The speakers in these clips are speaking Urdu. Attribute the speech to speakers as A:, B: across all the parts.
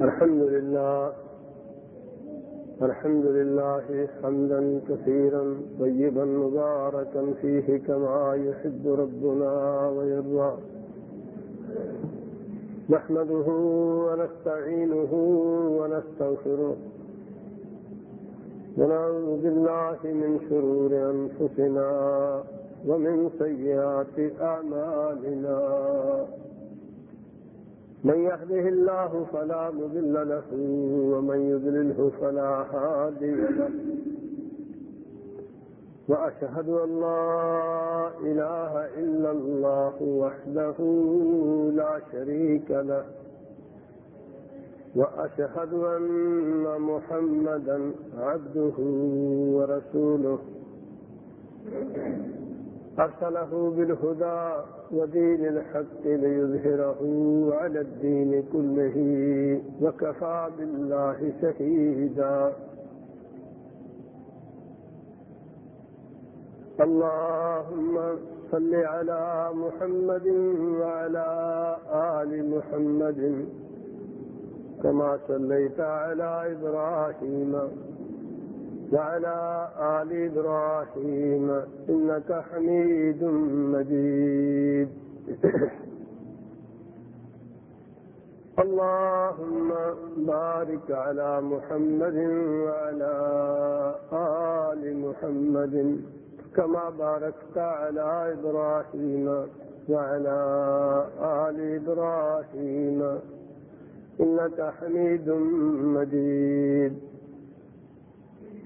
A: الحمد لله الحمد لله حمدا كثيرا طيبا مباركا فيه كما يحب ربنا ويرضى. نحمده ونستعينه ونستغفره. ونعوذ بالله من شرور أنفسنا ومن سيئات أعمالنا. من يهده الله فلا مذل له، ومن يذلله فلا هادي له. وأشهد أن لا إله إلا الله وحده لا شريك له. وأشهد أن محمدا عبده ورسوله. أرسله بالهدى ودين الحق ليظهره على الدين كله وكفى بالله شهيدا اللهم صل على محمد وعلى آل محمد كما صليت على إبراهيم وعلى آل إبراهيم إنك حميد مجيد. اللهم بارك على محمد وعلى آل محمد كما باركت على إبراهيم وعلى آل إبراهيم. إنك حميد مجيد.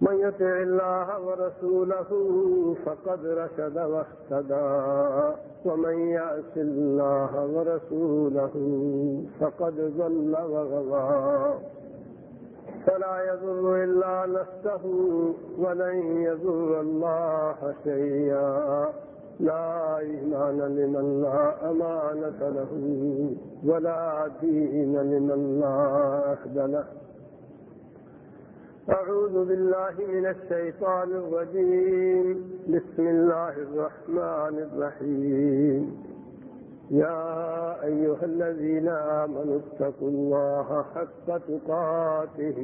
A: من يطع الله ورسوله فقد رشد واهتدى. ومن يعص الله ورسوله فقد ضل وغضى. فلا يضر إلا نفسه ولن يضر الله شيئا. لا إيمان لمن لا أمانة له ولا دين لمن لا أخذ له. أعوذ بالله من الشيطان الرجيم. بسم الله الرحمن الرحيم. يا أيها الذين آمنوا اتقوا الله حق تقاته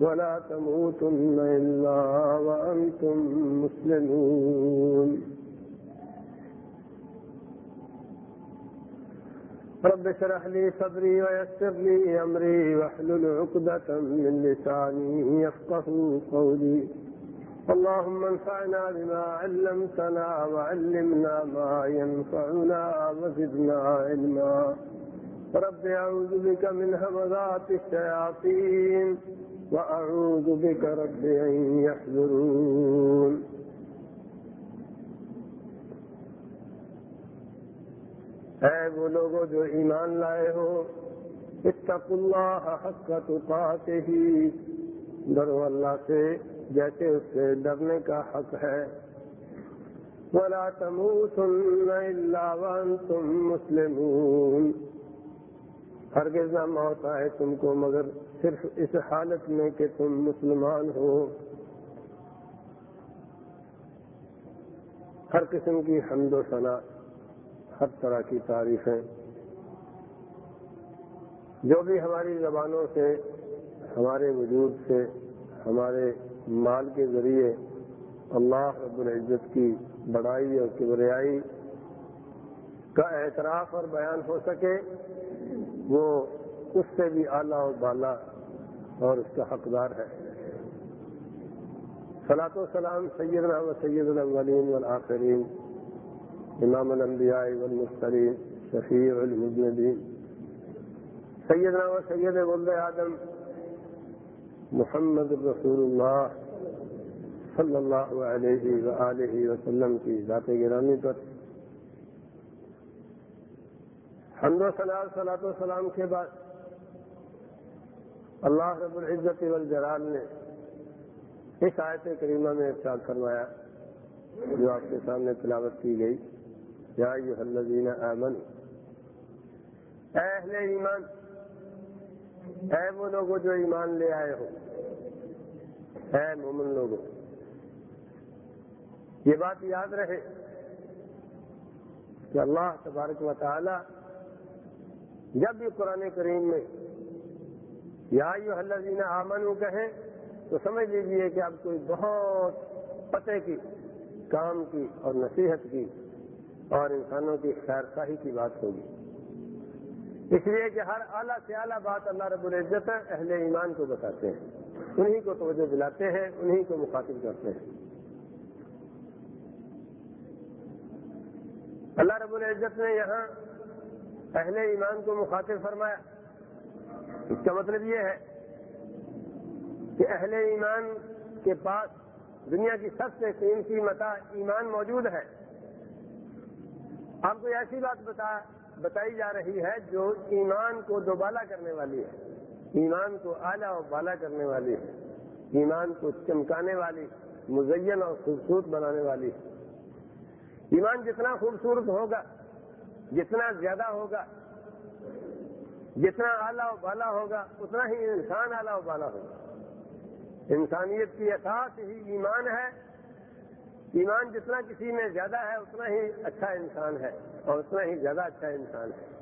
A: ولا تموتن إلا وأنتم مسلمون. رب اشرح لي صدري ويسر لي أمري واحلل عقدة من لساني يفقه قولي. اللهم انفعنا بما علمتنا وعلمنا ما ينفعنا وزدنا علما. رب أعوذ بك من همذات الشياطين وأعوذ بك رب أن يحذرون اے وہ لوگوں جو ایمان لائے ہو، اتقوا اللہ حق تقاتے ہی ڈرو اللہ سے جیسے اس سے ڈرنے کا حق ہے۔ ولا تموتن الا وانتم مسلمون۔ ہرگز نہ موت آئے تم کو، مگر صرف اس حالت میں کہ تم مسلمان ہو۔ ہر قسم کی حمد و ثنا۔ ہر طرح کی تعریفیں جو بھی ہماری زبانوں سے، ہمارے وجود سے، ہمارے مال کے ذریعے اللہ رب العزت کی بڑائی اور کبریائی کا اعتراف اور بیان ہو سکے، وہ اس سے بھی اعلیٰ اور بالا اور اس کا حقدار ہے۔ صلاح و سلام سیدنا و سید الاولین والآخرین۔ امام الانبیاء والمرسلین، شفیع المذنبین سیدنا و سید ولد آدم محمد رسول اللہ صلی اللہ علیہ وآلہ وسلم کی ذات گرامی پر۔ حمد و سلام صلاح و سلام کے بعد اللہ رب العزت والجلال نے اس آیت کریمہ میں ارشاد فرمایا، جو آپ کے سامنے تلاوت کی گئی۔ یا الذین آمن اے اہل ایمان، اے وہ لوگوں جو ایمان لے آئے ہو۔ اے مومن لوگوں یہ بات یاد رہے کہ اللہ تبارک و تعالی جب بھی قرآن کریم میں یا الذین آمنو کہیں تو سمجھ لیجیے کہ اب کوئی بہت پتے کی، کام کی اور نصیحت کی۔ اور انسانوں کی خیر خواہی کی بات ہوگی۔ اس لیے کہ ہر اعلیٰ سے اعلیٰ بات اللہ رب العزت اہل ایمان کو بتاتے ہیں۔ انہی کو توجہ دلاتے ہیں، انہی کو مخاطب کرتے ہیں۔ اللہ رب العزت نے یہاں اہل ایمان کو مخاطب فرمایا۔ اس کا مطلب یہ ہے کہ اہل ایمان کے پاس دنیا کی سب سے قیمتی متا ایمان موجود ہے۔ آپ کو ایسی بات بتا بتائی جا رہی ہے جو ایمان کو دوبالا کرنے والی ہے۔ ایمان کو اعلیٰ و بالا کرنے والی ہے۔ ایمان کو چمکانے والی، مزین اور خوبصورت بنانے والی ہے۔ ایمان جتنا خوبصورت ہوگا، جتنا زیادہ ہوگا، جتنا اعلیٰ و بالا ہوگا، اتنا ہی انسان اعلیٰ و بالا ہوگا۔ انسانیت کی احساس ہی ایمان ہے۔ ایمان جتنا کسی میں زیادہ ہے، اتنا ہی اچھا انسان ہے اور اتنا ہی زیادہ اچھا انسان ہے۔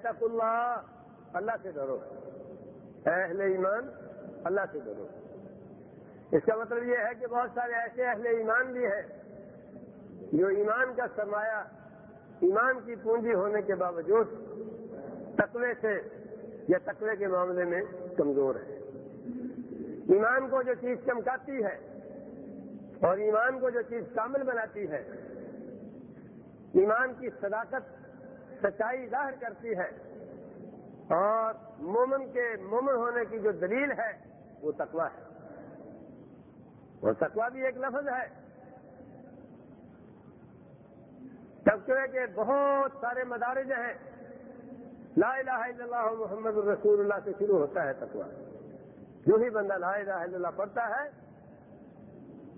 A: تک اللہ اللہ سے ڈرو۔ اہل ایمان، اللہ سے ڈرو۔ اس کا مطلب یہ ہے کہ بہت سارے ایسے اہل ایمان بھی ہیں جو ایمان کا سرمایہ، ایمان کی پونجی ہونے کے باوجود تقوی سے یا تقوی کے معاملے میں کمزور ہے ایمان کو جو چیز چمکاتی ہے اور ایمان کو جو چیز کامل بناتی ہے، ایمان کی صداقت سچائی ظاہر کرتی ہے اور مومن کے مومن ہونے کی جو دلیل ہے، وہ تقوا ہے۔ اور تقوا بھی ایک لفظ ہے۔ تقوی کے بہت سارے مدارج ہیں۔ لا الہ الا اللہ محمد الرسول اللہ سے شروع ہوتا ہے تقوا جو ہی بندہ لا الہ الا اللہ پڑھتا ہے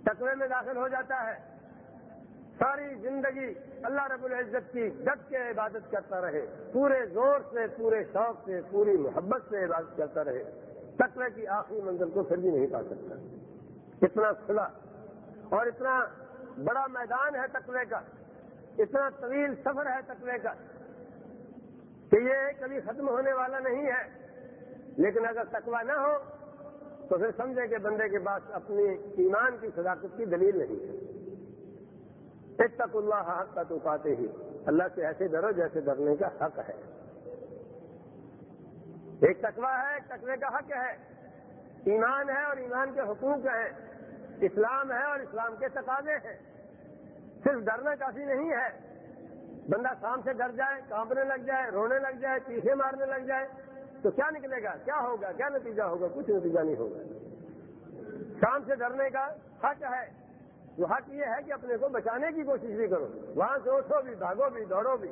A: تقوی میں داخل ہو جاتا ہے۔ ساری زندگی اللہ رب العزت کی ڈٹ کے عبادت کرتا رہے۔ پورے زور سے، پورے شوق سے، پوری محبت سے عبادت کرتا رہے۔ تقوی کی آخری منزل کو پھر بھی نہیں پا سکتا۔ اتنا کھلا اور اتنا بڑا میدان ہے تقوی کا۔ اتنا طویل سفر ہے تقوی کا کہ یہ کبھی ختم ہونے والا نہیں ہے۔ لیکن اگر تقوی نہ ہو تو پھر سمجھے کہ بندے کے پاس اپنی ایمان کی صداقت کی دلیل نہیں ہے۔ ایک تک اللہ حق کا تو پاتے ہی اللہ سے ایسے ڈرو جیسے ڈرنے کا حق ہے۔ ایک تقوا ہے، ایک تقوی کا حق ہے۔ ایمان ہے اور ایمان کے حقوق ہیں۔ اسلام ہے اور اسلام کے تقاضے ہیں۔ صرف ڈرنا کافی نہیں ہے۔ بندہ شام سے ڈر جائے، کانپنے لگ جائے، رونے لگ جائے پیچھے مارنے لگ جائے۔ تو کیا نکلے گا؟ کیا ہوگا؟ کیا نتیجہ ہوگا؟ کچھ نتیجہ نہیں ہوگا۔ شام سے ڈرنے کا حق ہے۔ وہ حق یہ ہے کہ اپنے کو بچانے کی کوشش بھی کرو۔ وہاں سے اٹھو بھی، بھاگو بھی، دوڑو بھی۔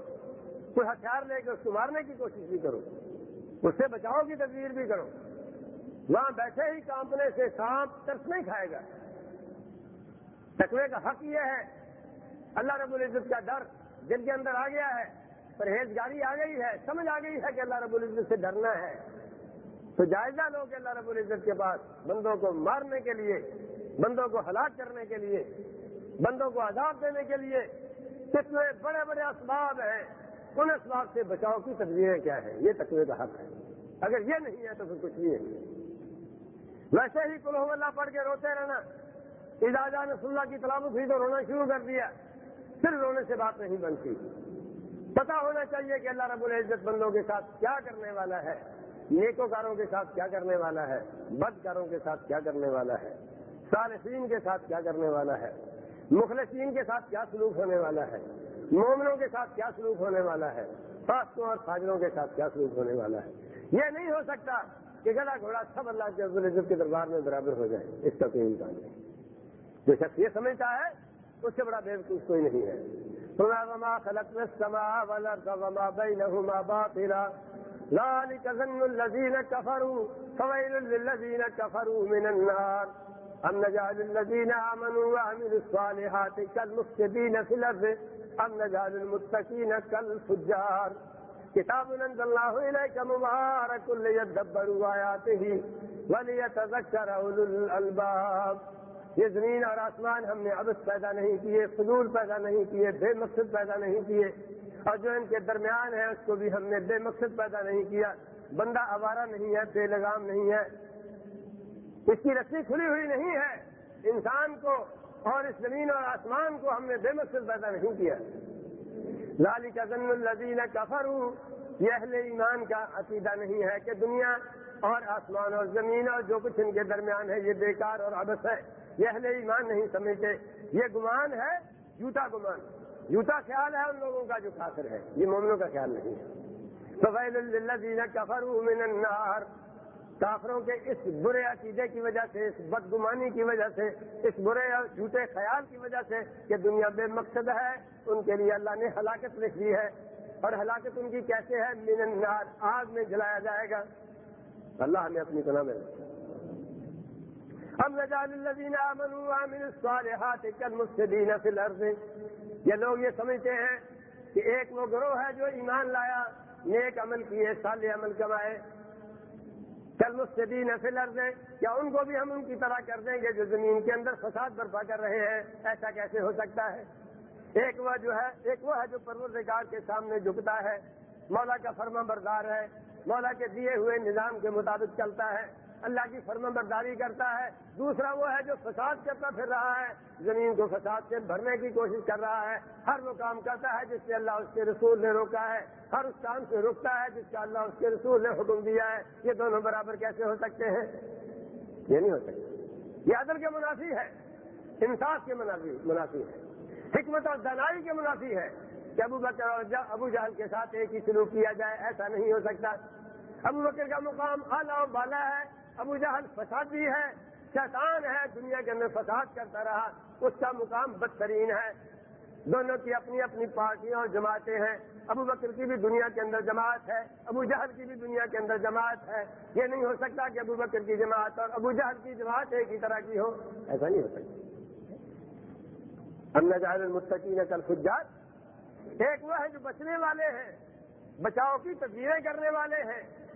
A: کوئی ہتھیار لے کے اس کو مارنے کی کوشش بھی کرو۔ اس سے بچاؤ کی تصویر بھی کرو۔ وہاں بیٹھے ہی کانپنے سے سانپ ترس نہیں کھائے گا۔ تقوی کا حق یہ ہے۔ اللہ رب العزت کا ڈر جن کے اندر آ گیا ہے۔ پرہیزگاری آ گئی ہے، سمجھ آ گئی ہے کہ اللہ رب العزت سے ڈرنا ہے۔ تو جائزہ لو کہ اللہ رب العزت کے پاس بندوں کو مارنے کے لیے، بندوں کو ہلاک کرنے کے لیے، بندوں کو عذاب دینے کے لیے۔ کتنے بڑے بڑے اسباب ہیں۔ ان اسباب سے بچاؤ کی تصویریں کیا ہیں؟ یہ تقوی کا حق ہے۔ اگر یہ نہیں ہے تو پھر کچھ بھی ہے۔ ویسے ہی کلو اللہ پڑھ کے روتے رہنا۔ اجازہ نے اللہ کی تلاب ہوئی تو رونا شروع کر دیا۔ پھر رونے سے بات نہیں بنتی۔ پتا ہونا چاہیے کہ اللہ رب العزت بندوں کے ساتھ کیا کرنے والا ہے، نیکوکاروں کے ساتھ کیا کرنے والا ہے، بدکاروں کے ساتھ کیا کرنے والا ہے، صالحین کے ساتھ کیا کرنے والا ہے، مخلصین کے ساتھ کیا سلوک ہونے والا ہے، مومنوں کے ساتھ کیا سلوک ہونے والا ہے فاستوں اور فاجروں کے ساتھ کیا سلوک ہونے والا ہے۔ یہ نہیں ہو سکتا کہ گلا گھوڑا سب اللہ کے عبد العزت کے دربار میں برابر ہو جائے، اس کا کوئی امکان نہیں۔ جو شخص یہ سمجھتا ہے، اس سے بڑا بیوقوف کوئی نہیں ہے۔ سنا وما خلقنا السماء والارض وما بينهما باطلا. ذلك ظن الذين كفروا، فويل للذين كفروا من النار. أم نجعل الذين آمنوا وعملوا الصالحات كالمفسدين في الأرض؟ أم نجعل المتقين كالفجار؟ كتاب أنزل الله إليك مبارك ليدبروا آياته وليتذكر أولو الألباب. یہ زمین اور آسمان ہم نے عبث پیدا نہیں کیے، فضول پیدا نہیں کیے، بے مقصد پیدا نہیں کیے۔ اور جو ان کے درمیان ہے اس کو بھی ہم نے بے مقصد پیدا نہیں کیا۔ بندہ آوارہ نہیں ہے، بے لگام نہیں ہے۔ اس کی رسی کھلی ہوئی نہیں ہے۔ انسان کو اور اس زمین اور آسمان کو ہم نے بے مقصد پیدا نہیں کیا۔ لالی کا ضن الدین کفر ہوں یہ اہل ایمان کا عقیدہ نہیں ہے کہ دنیا اور آسمان اور زمین اور جو کچھ ان کے درمیان ہے، یہ بیکار اور ابس ہے۔ یہ اہل ایمان نہیں سمجھتے۔ یہ گمان ہے جھوٹا گمان۔ جھوٹا خیال ہے ان لوگوں کا جو کافر ہے۔ یہ مومنوں کا خیال نہیں ہے۔ تو الذین من النار۔ کافروں کے اس برے عقیدے کی وجہ سے، اس بدگمانی کی وجہ سے، اس برے اور جھوٹے خیال کی وجہ سے کہ دنیا بے مقصد ہے۔ ان کے لیے اللہ نے ہلاکت لکھ دی ہے۔ اور ہلاکت ان کی کیسے ہے؟ من النار۔ آگ میں جلایا جائے گا۔ اللہ ہمیں اپنی طرح میں ہم نجال الذین آمنوا وعملوا الصالحات كالمفسدین فی الارض یہ لوگ یہ سمجھتے ہیں کہ ایک وہ گروہ ہے جو ایمان لایا، نیک عمل کیے، صالح عمل کمائے۔ کل فی الارض کیا ان کو بھی ہم ان کی طرح کر دیں گے جو زمین کے اندر فساد برپا کر رہے ہیں؟ ایسا کیسے ہو سکتا ہے؟ ایک وہ جو ہے، ایک وہ ہے جو پروردگار کے سامنے جھکتا ہے، مولا کا فرما بردار ہے، مولا کے دیے ہوئے نظام کے مطابق چلتا ہے۔ اللہ کی فرما برداری کرتا ہے۔ دوسرا وہ ہے جو فساد کرتا پھر رہا ہے۔ زمین کو فساد سے بھرنے کی کوشش کر رہا ہے۔ ہر وہ کام کرتا ہے جس سے اللہ اس کے رسول نے روکا ہے۔ ہر اس کام سے رکتا ہے جس کا اللہ اس کے رسول نے حکم دیا ہے۔ یہ دونوں برابر کیسے ہو سکتے ہیں؟ یہ نہیں ہو سکتے۔ یہ عدل کے منافی ہے۔ انصاف کے منافی ہے۔ حکمت اور دنائی کے منافی ہے۔ کہ ابو بکر اور ابو جہل کے ساتھ ایک ہی سلوک کیا جائے، ایسا نہیں ہو سکتا۔ ابو بکر کا مقام اعلیٰ بالا ہے۔ ابو جہل فسادی ہے، شیطان ہے، دنیا کے اندر فساد کرتا رہا، اس کا مقام بدترین ہے۔ دونوں کی اپنی اپنی پارٹیاں اور جماعتیں ہیں۔ ابو بکر کی بھی دنیا کے اندر جماعت ہے، ابو جہل کی بھی دنیا کے اندر جماعت ہے۔ یہ نہیں ہو سکتا کہ ابو بکر کی جماعت اور ابو جہل کی جماعت ایک ہی طرح کی ہو۔ ایسا نہیں ہو سکتا۔ ہم نظار المستقین کل خجات ایک وہ ہے جو بچنے والے ہیں، بچاؤ کی تصویریں کرنے والے ہیں۔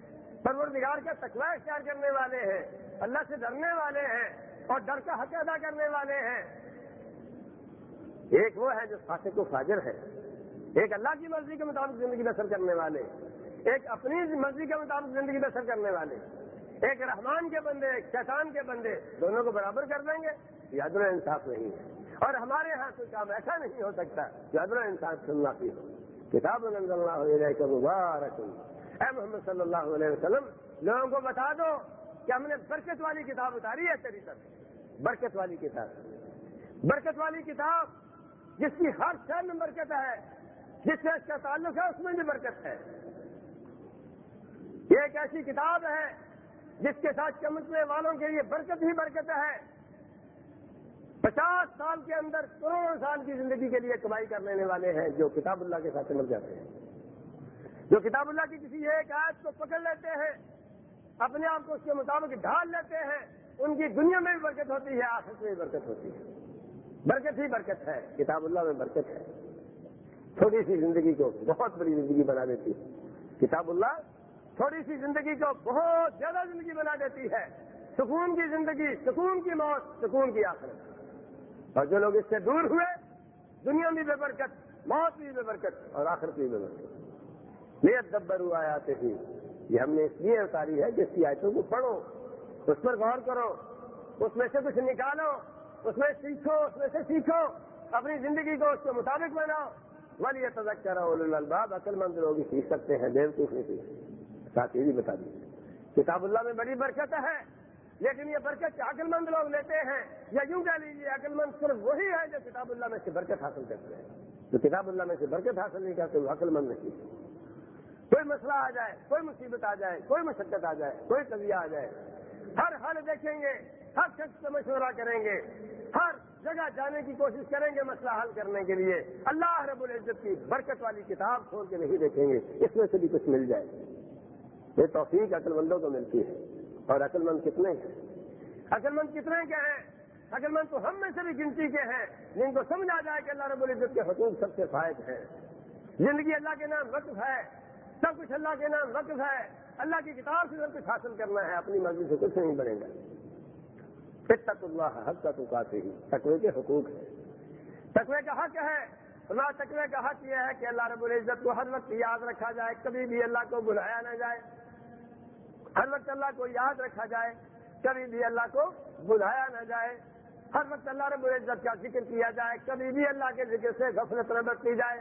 A: پروردگار کا تقوی اختیار کرنے والے ہیں، اللہ سے ڈرنے والے ہیں اور ڈر کا حق ادا کرنے والے ہیں۔ ایک وہ ہے جو فاسق و فاجر ہے۔ ایک اللہ کی مرضی کے مطابق زندگی بسر کرنے والے۔ ایک اپنی مرضی کے مطابق زندگی بسر کرنے والے۔ ایک رحمان کے بندے، ایک شیطان کے بندے، دونوں کو برابر کر دیں گے یاد انصاف نہیں ہے۔ اور ہمارے یہاں کوئی کام ایسا نہیں ہو سکتا یاد انصاف سننا کی ہو۔ کتاب اللہ مبارک۔ اے محمد صلی اللہ علیہ وسلم، لوگوں کو بتا دو کہ ہم نے برکت والی کتاب اتاری ہے تیری طرف۔ برکت والی کتاب۔ برکت والی کتاب جس کی ہر شہر میں برکت ہے، جس سے اس کا تعلق ہے، اس میں بھی برکت ہے۔ یہ ایک ایسی کتاب ہے جس کے ساتھ چمکنے والوں کے لیے برکت ہی برکت ہے۔ پچاس سال کے اندر کروڑوں سال کی زندگی کے لیے کمائی کر لینے والے ہیں جو کتاب اللہ کے ساتھ چمک جاتے ہیں۔ جو کتاب اللہ کی کسی ایک آیت کو پکڑ لیتے ہیں، اپنے آپ کو اس کے مطابق ڈھال لیتے ہیں، ان کی دنیا میں بھی برکت ہوتی ہے آخر میں بھی برکت ہوتی ہے۔ برکت ہی برکت ہے، کتاب اللہ میں برکت ہے۔ چھوٹی سی زندگی کو بہت بڑی زندگی بنا دیتی ہے۔ کتاب اللہ چھوٹی سی زندگی کو بہت زیادہ زندگی بنا دیتی ہے۔ سکون کی زندگی، سکون کی موت، سکون کی آخرت۔ اور جو لوگ اس سے دور ہوئے، دنیا میں بے برکت، موت بھی بے برکت اور آخرت بھی بے برکت۔ نیت دبر آیات تھی یہ ہم نے اس لیے اتاری ہے جس کی آیتوں کو پڑھو، اس پر غور کرو، اس میں سے کچھ نکالو، اس میں سیکھو، اس میں سے سیکھو، اپنی زندگی کو اس کے مطابق بناؤ۔ والی تجک کرو الباب عقل مند لوگ سیکھ سکتے ہیں دیو نہیں سیکھ ساتھ یہ بھی بتا دیجیے کتاب اللہ میں بڑی برکت ہے، لیکن یہ برکت عقل مند لوگ لیتے ہیں۔ یا یوں کہہ لیجیے عقل مند صرف وہی ہے جو کتاب اللہ میں سے برکت حاصل کرتے ہیں۔ جو کتاب اللہ میں سے برکت حاصل نہیں کرتے، وہ عقل مند نہیں۔ کوئی مسئلہ آ جائے، کوئی مصیبت آ جائے، کوئی مشقت آ جائے، کوئی طبیعہ آ جائے۔ ہر حل دیکھیں گے، ہر شخص سے مشورہ کریں گے، ہر جگہ جانے کی کوشش کریں گے مسئلہ حل کرنے کے لیے۔ اللہ رب العزت کی برکت والی کتاب کھول کے نہیں دیکھیں گے، اس میں سے بھی کچھ مل جائے۔ یہ توفیق عقل مندوں کو ملتی ہے۔ اور عقل مند کتنے ہیں؟ عقل مند کتنے کے ہیں؟ عقل مند تو ہم میں سے بھی گنتی کے ہیں، جن کو سمجھا جائے کہ اللہ رب العزت کے حقوق سب سے فائد ہیں۔ زندگی اللہ کے نام وقف ہے۔ سب کچھ اللہ کے نام وقف ہے، اللہ کی کتاب سے سب کچھ حاصل کرنا ہے، اپنی مرضی سے کچھ نہیں بنے گا۔ تک اللہ حق کا تو ہی تقوی کے حقوق ہے تقوی کا حق ہے اللہ تقوی کا حق یہ ہے کہ اللہ رب العزت کو ہر وقت یاد رکھا جائے، کبھی بھی اللہ کو بلایا نہ جائے۔ ہر وقت اللہ کو یاد رکھا جائے، کبھی بھی اللہ کو بلایا نہ جائے۔ ہر وقت اللہ رب العزت کا ذکر کیا جائے، کبھی بھی اللہ کے ذکر سے غفلت نہ کی جائے۔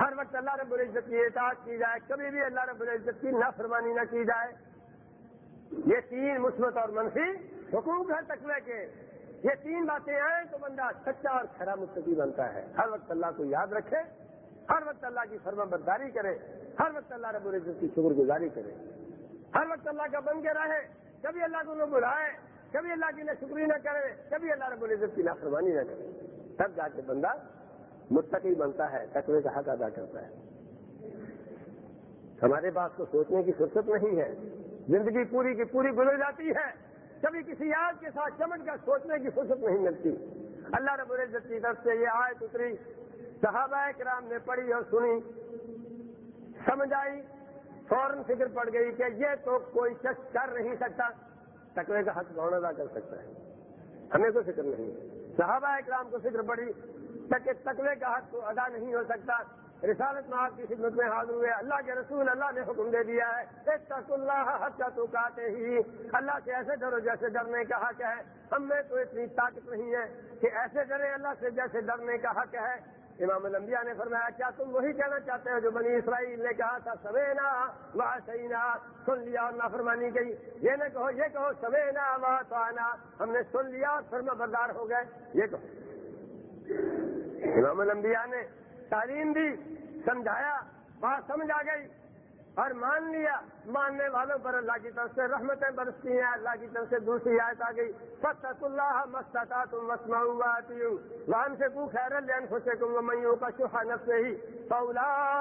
A: ہر وقت اللہ رب العزت کی اطاعت کی جائے، کبھی بھی اللہ رب العزت کی نافرمانی نہ کی جائے۔ یہ تین مثبت اور منفی حقوق ہے تقوی کے۔ یہ تین باتیں آئیں تو بندہ سچا اور کھرا مستقی بنتا ہے۔ ہر وقت اللہ کو یاد رکھے، ہر وقت اللہ کی فرما برداری کرے، ہر وقت اللہ رب العزت کی شکر گزاری کرے۔ ہر وقت اللہ کا بن کے رہے، کبھی اللہ کو نہ بلائے، کبھی اللہ کی نہ شکری نہ کرے، کبھی اللہ رب العزت کی نافرمانی نہ کرے۔ تب جا کے بندہ متقی بنتا ہے، تقوی کا حق ادا کرتا ہے۔ ہمارے پاس تو سوچنے کی فرصت نہیں ہے۔ زندگی پوری کی پوری گزر جاتی ہے۔ کبھی کسی یاد کے ساتھ چمٹ کر سوچنے کی فرصت نہیں ملتی۔ اللہ رب العزت کی طرف سے یہ آیت اتری۔ صحابہ کرام نے پڑھی اور سنی۔ سمجھ آئی۔ فوراً فکر پڑ گئی کہ یہ تو کوئی شخص کر نہیں سکتا۔ تقوی کا حق کون ادا کر سکتا ہے؟ ہمیں تو فکر نہیں۔ صحابہ کرام کو فکر پڑی۔ تاکہ تقوی کا حق تو ادا نہیں ہو سکتا۔ رسالت میں آپ کی خدمت میں حاضر ہوئے۔ اللہ کے رسول اللہ نے حکم دے دیا ہے۔ اللہ حق کا تو کاتے ہی اللہ سے ایسے ڈرو جیسے ڈرنے کا حق ہے۔ ہم میں تو اتنی طاقت نہیں ہے کہ ایسے ڈرے اللہ سے جیسے ڈرنے کا حق ہے۔ امام الانبیاء نے فرمایا، کیا تم وہی کہنا چاہتے ہو جو بنی اسرائیل نے کہا تھا؟ سوینا واہ سینا۔ سن لیا اور نافرمانی گئی یہ نہ کہو، یہ کہو سوینا واہ تو ہم نے سن لیا اور فرما بردار ہو گئے۔ یہ کہو۔ امام الانبیاء نے تعلیم دی، سمجھایا، بات سمجھ آ گئی اور مان لیا۔ ماننے والوں پر اللہ کی طرف سے رحمتیں برستی ہیں، اللہ کی طرف سے دوسری آیت آ گئی۔ فتح اللہ مستتا تم مسما وان سے کو خیر لین خوشے تم میوں کا شوہا نف سے ہی سولا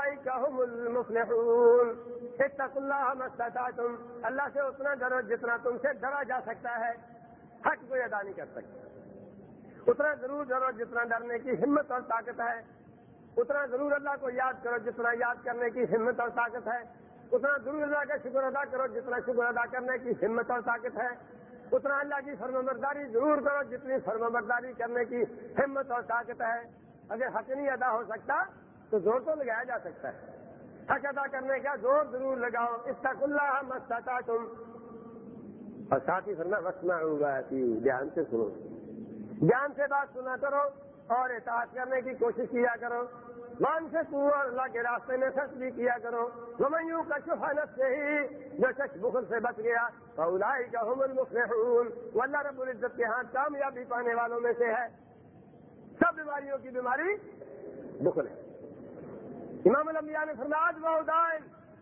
A: اتق اللہ مستتا تم اللہ سے اتنا ڈرو جتنا تم سے ڈرا جا سکتا ہے، حق کوئی ادا نہیں کر سکتا۔ اتنا ضرور ڈرو جتنا ڈرنے کی ہمت اور طاقت ہے۔ اتنا ضرور اللہ کو یاد کرو جتنا یاد کرنے کی ہمت اور طاقت ہے۔ اتنا ضرور اللہ کا شکر ادا کرو جتنا شکر ادا کرنے کی ہمت اور طاقت ہے۔ اتنا اللہ کی فرم برداری ضرور کرو جتنی فرم برداری کرنے کی ہمت اور طاقت ہے۔ اگر حق نہیں ادا ہو سکتا تو زور تو لگایا جا سکتا ہے۔ حق ادا کرنے کا زور ضرور لگاؤ۔ استق اللہ مستتا تم اور ساتھ ہی فرما وسما ہوگا دھیان سے سنو۔ دھیان سے بات سنا کرو اور احتیاط کرنے کی کوشش کیا کرو۔ مان سے تو اللہ کے راستے میں خرچ بھی کیا کرو۔ گمیوں کا شفانت سے ہی جو شخص بخل سے بچ گیا اولائی کا حمل مفلحون وہ اللہ رب العزت کے ہاتھ کامیابی پانے والوں میں سے ہے۔ سب بیماریوں کی بیماری بخل ہے۔ امام الانبیاء نے فرماج وہ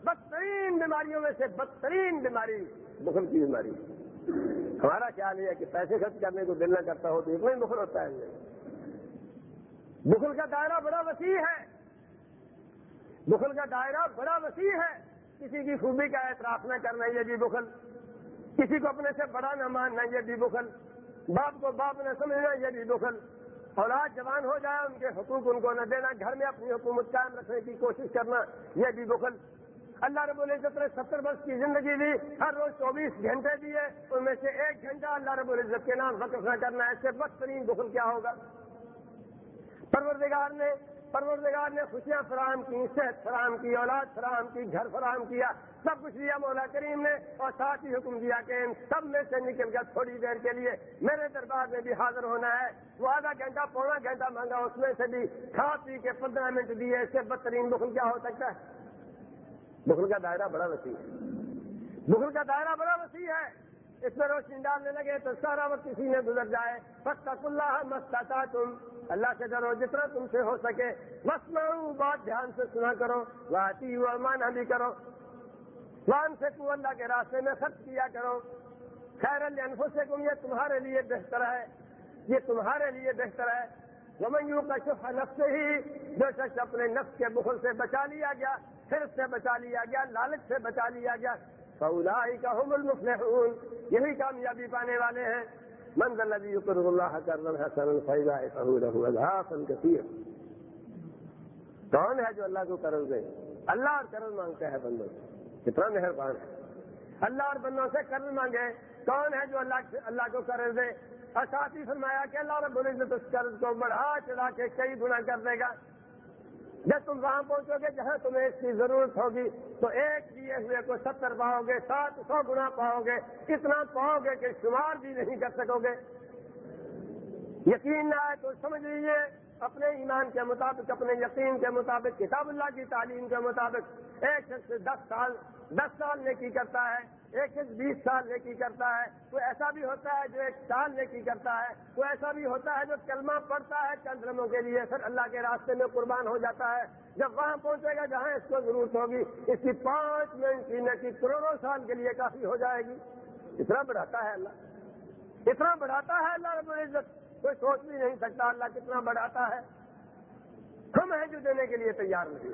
A: بدترین بیماریوں میں سے بدترین بیماری بخل کی بیماری۔ ہمارا خیال یہ ہے کہ پیسے خرچ کرنے کو دل نہ کرتا ہو تو اتنا ہی بخل ہوتا ہے بخل کا دائرہ بڑا وسیع ہے۔ بخل کا دائرہ بڑا وسیع ہے۔ کسی کی خوبی کا اعتراف نہ کرنا یہ بھی بخل کسی کو اپنے سے بڑا نہ ماننا یہ بھی بخل باپ کو باپ نہ سمجھنا یہ بھی بخل اولاد جوان ہو جائے، ان کے حقوق ان کو نہ دینا، گھر میں اپنی حکومت قائم رکھنے کی کوشش کرنا یہ بھی بخل اللہ رب العزت نے ستر برس کی زندگی دی، ہر روز چوبیس گھنٹے دیے ان میں سے ایک گھنٹہ اللہ رب العزت کے نام وقف نہ کرنا ایسے بدترین بخل کیا ہوگا؟ پروردگار نے پروردگار نے خوشیاں فراہم کی، صحت فراہم کی، اولاد فراہم کی، گھر فراہم کیا، سب کچھ دیا مولا کریم نے، اور ساتھ ہی حکم دیا کہ ان سب میں سے نکل کر تھوڑی دیر کے لیے میرے دربار میں بھی حاضر ہونا ہے۔ وہ آدھا گھنٹہ، پونا گھنٹہ مانگا، اس میں سے بھی کھا پی کے پندرہ منٹ دیے، اس سے بدترین بخل کیا ہو سکتا ہے؟ بخل کا دائرہ بڑا وسیع ہے۔ بخل کا دائرہ بڑا وسیع ہے۔ اس میں روشنی ڈالنے لگے تو سارا وقت کسی نے گزر جائے۔ بس اللہ مستتا تم اللہ سے ڈرو جتنا تم سے ہو سکے۔ بس بات دھیان سے سنا کرو۔ واتی مانا بھی کرو۔ وان سے تو اللہ کے راستے میں خرچ کیا کرو۔ خیر الفو سے تم یہ تمہارے لیے بہتر ہے۔ یہ تمہارے لیے بہتر ہے۔ ومنوں کا شفا نفس ہی جو شخص اپنے نفس کے بخل سے بچا لیا گیا۔ پھر سے بچا لیا گیا، لالچ سے بچا لیا گیا۔ فولائی کا حم المفلحون، یہی کامیابی پانے والے ہیں۔ منزل نبی اللہ کرم حسن کثیر کون ہے جو اللہ کو قرض دے اللہ اور قرض مانگتا ہے بندوں سے۔ کتنا مہربان ہے۔ اللہ اور بندوں سے قرض مانگے۔ کون ہے جو اللہ اللہ کو قرض دے اور ساتھ ہی فرمایا کہ اللہ رب العزت اس قرض کو بڑھا چڑھا کے کئی گنا کر دے گا۔ جب تم وہاں پہنچو گے جہاں تمہیں اس کی ضرورت ہوگی، تو ایک دیے ہوئے کو ستر پاؤ گے، سات سو گنا پاؤ گے، اتنا پاؤ گے کہ شمار بھی نہیں کر سکو گے۔ یقین نہ آئے تو سمجھ لیجیے اپنے ایمان کے مطابق، اپنے یقین کے مطابق، کتاب اللہ کی تعلیم کے مطابق ایک شخص دس سال دس سال نیکی کرتا ہے۔ ایک شخص بیس سال نیکی کرتا ہے، کوئی ایسا بھی ہوتا ہے جو ایک سال نیکی کرتا ہے، کوئی ایسا بھی ہوتا ہے جو کلمہ پڑتا ہے چند رموں کے لیے، پھر اللہ کے راستے میں قربان ہو جاتا ہے۔ جب وہاں پہنچے گا جہاں اس کو ضرورت ہوگی، اس کی پانچ منٹ کی نیکی کروڑوں سال کے لیے کافی ہو جائے گی۔ اتنا بڑھاتا ہے اللہ۔ اتنا بڑھاتا ہے اللہ رب العزت۔ کوئی سوچ بھی نہیں سکتا اللہ کتنا بڑھاتا ہے۔ ہم ہیں جو دینے کے لیے تیار نہیں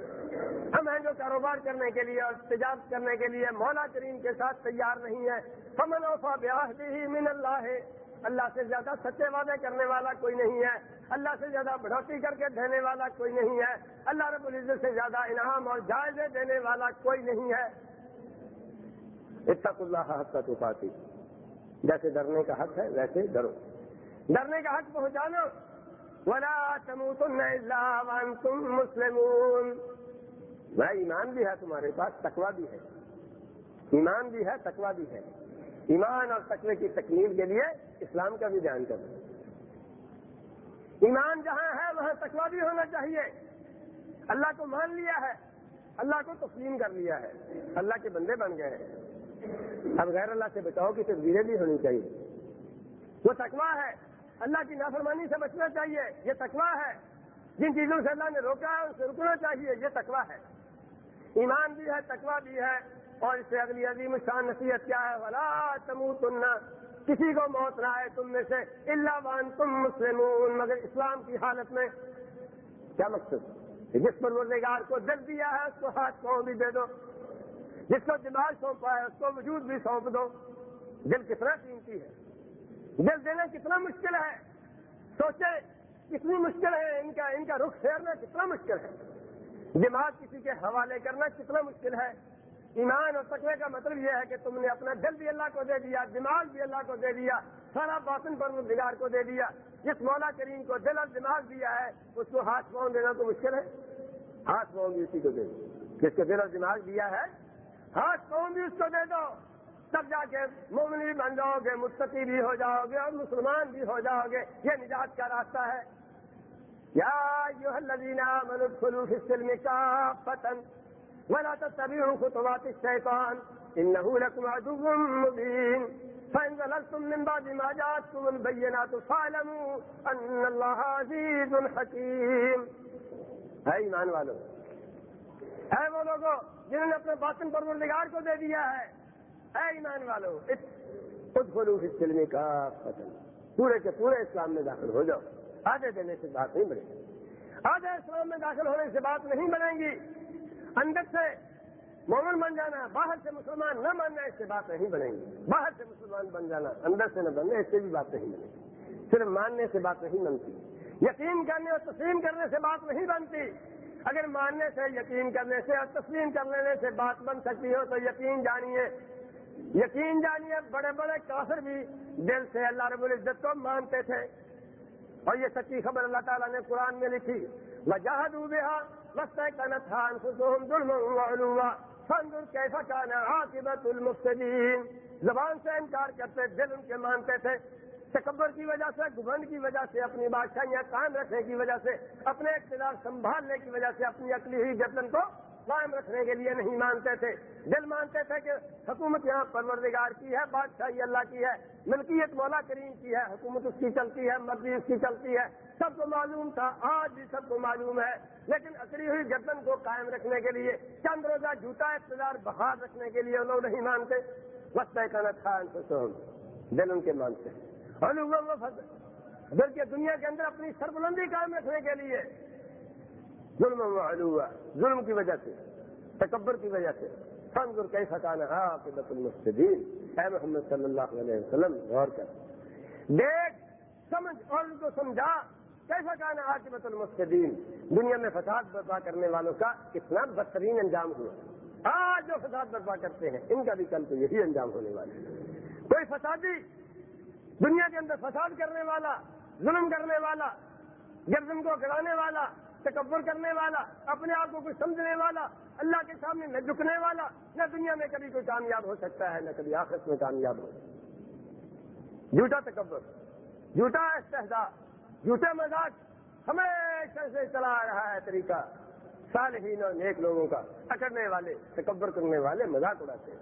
A: ہم ہیں جو کاروبار کرنے کے لیے اور تجارت کرنے کے لیے مولا کریم کے ساتھ تیار نہیں ہے ہم نوفا بیاہ بھی من اللہ ہے اللہ سے زیادہ سچے وعدے کرنے والا کوئی نہیں ہے۔ اللہ سے زیادہ بڑھوتی کر کے دینے والا کوئی نہیں ہے۔ اللہ رب العزت سے زیادہ انعام اور جائزے دینے والا کوئی نہیں ہے۔ اتق اللہ حق کا تو جیسے ڈرنے کا حق ہے، ویسے ڈرو۔ ڈرنے کا حق پہنچانا۔ ولا تموتن الا وانتم مسلمون۔ وہ ایمان بھی ہے تمہارے پاس تقوا بھی ہے۔ ایمان بھی ہے تقوا بھی ہے۔ ایمان اور تقوی کی تکمیل کے لیے اسلام کا بھی دھیان کرنا ایمان جہاں ہے، وہاں تقوا بھی ہونا چاہیے۔ اللہ کو مان لیا ہے، اللہ کو تسلیم کر لیا ہے۔ اللہ کے بندے بن گئے۔ ہیں اب غیر اللہ سے بچاؤ کی تصویریں بھی ہونی چاہیے۔ وہ تقوا ہے۔ اللہ کی نافرمانی سے بچنا چاہیے، یہ تقوا ہے۔ جن چیزوں سے اللہ نے روکا ہے، ان سے رکنا چاہیے، یہ تقوا ہے۔ ایمان بھی ہے تقوا بھی ہے۔ اور اس سے اگلی عظیم شان نصیحت کیا ہے؟ ولا تمو کسی کو موت نہ آئے تم میں سے اللہ وان تم مسلمون۔ مگر اسلام کی حالت میں کیا مقصد؟ جس پر روزگار کو دل دیا ہے، اس کو ہاتھ پاؤں بھی دے دو۔ جس کو دماغ سونپا ہے، اس کو وجود بھی سونپ دو۔ دل کتنا قیمتی ہے؟ دل دینا کتنا مشکل ہے۔ سوچے کتنی مشکل ہے ان کا ان کا رخ پھیرنا کتنا مشکل ہے۔ دماغ کسی کے حوالے کرنا کتنا مشکل ہے۔ ایمان اور تقوی کا مطلب یہ ہے کہ تم نے اپنا دل بھی اللہ کو دے دیا، دماغ بھی اللہ کو دے دیا، سارا باطن پر بگاڑ کو دے دیا۔ جس مولا کریم کو دل اور دماغ دیا ہے، اس کو ہاتھ پاؤں دینا تو مشکل ہے۔ ہاتھ پاؤں بھی اسی کو دے دو۔ جس کو دل اور دماغ دیا ہے، ہاتھ پاؤں بھی اس کو دے دو۔ تب جا کے مومنی بن جاؤ گے مستقی بھی ہو جاؤ گے اور مسلمان بھی ہو جاؤ گے، یہ نجات کا راستہ ہے۔ یا السلم پتن ولا تتبعوا خطوات الشيطان انه لكم عدو مبين فان ظللتم من بعد ما جاءتكم البينات فاعلموا ان الله عزيز حكيم۔ ہے ایمان والو ہے وہ لوگوں جنہوں نے اپنے باطن پروردگار کو دے دیا ہے اے ایمان والو؟ خود خلوف اس کا فتن پورے کے پورے اسلام میں داخل ہو جاؤ۔ آدھے دینے سے بات نہیں بنے گی۔ آدھے اسلام میں داخل ہونے سے بات نہیں بنے گی۔ اندر سے مومن بن جانا، باہر سے مسلمان نہ ماننا اس سے بات نہیں بنے گی۔ باہر سے مسلمان بن جانا، اندر سے نہ بننا، اس سے بھی بات نہیں بنے گی۔ صرف ماننے سے بات نہیں بنتی۔ یقین کرنے اور تسلیم کرنے سے بات نہیں بنتی۔ اگر ماننے سے، یقین کرنے سے اور تسلیم کر لینے سے بات بن سکتی ہو، تو یقین جانیے یقین جانیے، بڑے بڑے کافر بھی دل سے اللہ رب العزت کو مانتے تھے۔ اور یہ سچی خبر اللہ تعالیٰ نے قرآن میں لکھی۔ وجہ ڈوبے بس خان ظلم فنظر کیسا کانا عاقبت المفسدین زبان سے انکار کرتے، دل ان کے مانتے تھے۔ تکبر کی وجہ سے گبند کی وجہ سے، اپنی بادشاہیاں کام رکھنے کی وجہ سے، اپنے اقتدار سنبھالنے کی وجہ سے، اپنی اکلی ہوئی جتن کو قائم رکھنے کے لیے نہیں مانتے تھے۔ دل مانتے تھے کہ حکومت یہاں پروردگار کی ہے، بادشاہی اللہ کی ہے، ملکیت مولا کریم کی ہے، حکومت اس کی چلتی ہے، مرضی اس کی چلتی ہے۔ سب کو معلوم تھا، آج بھی سب کو معلوم ہے۔ لیکن اکڑی ہوئی گردن کو قائم رکھنے کے لیے، چند روزہ جھوٹا اقتدار بحال رکھنے کے لیے لوگ نہیں مانتے۔ وقت خان سے دل ان کے مانتے۔ اور دل کے دنیا کے اندر اپنی سربلندی قائم رکھنے کے لیے ظلم ظلم کی وجہ سے، تکبر کی وجہ سے۔ فنظر کئی فتح عاقبت المفسدین۔ اے محمد صلی اللہ علیہ وسلم، غور کر۔ دیکھ، سمجھ اور ان کو سمجھا۔ کیسا کہنا عاقبت المفسدین؟ دنیا میں فساد برپا کرنے والوں کا کتنا بدترین انجام ہوا۔ آج جو فساد برپا کرتے ہیں، ان کا بھی کل تو یہی انجام ہونے والا ہے۔ کوئی فسادی، دنیا کے اندر فساد کرنے والا، ظلم کرنے والا گردن کو گرانے والا تکبر کرنے والا، اپنے آپ کو کچھ سمجھنے والا، اللہ کے سامنے نہ جھکنے والا، نہ دنیا میں کبھی کوئی کامیاب ہو سکتا ہے، نہ کبھی آخرت میں کامیاب ہو سکتا جھوٹا تکبر، جھوٹا استحدا جھوٹے مزاج ہمیشہ سے چلا آ رہا ہے طریقہ۔ صالحین اور نیک لوگوں کا، اکڑنے والے، تکبر کرنے والے مذاق اڑاتے ہیں۔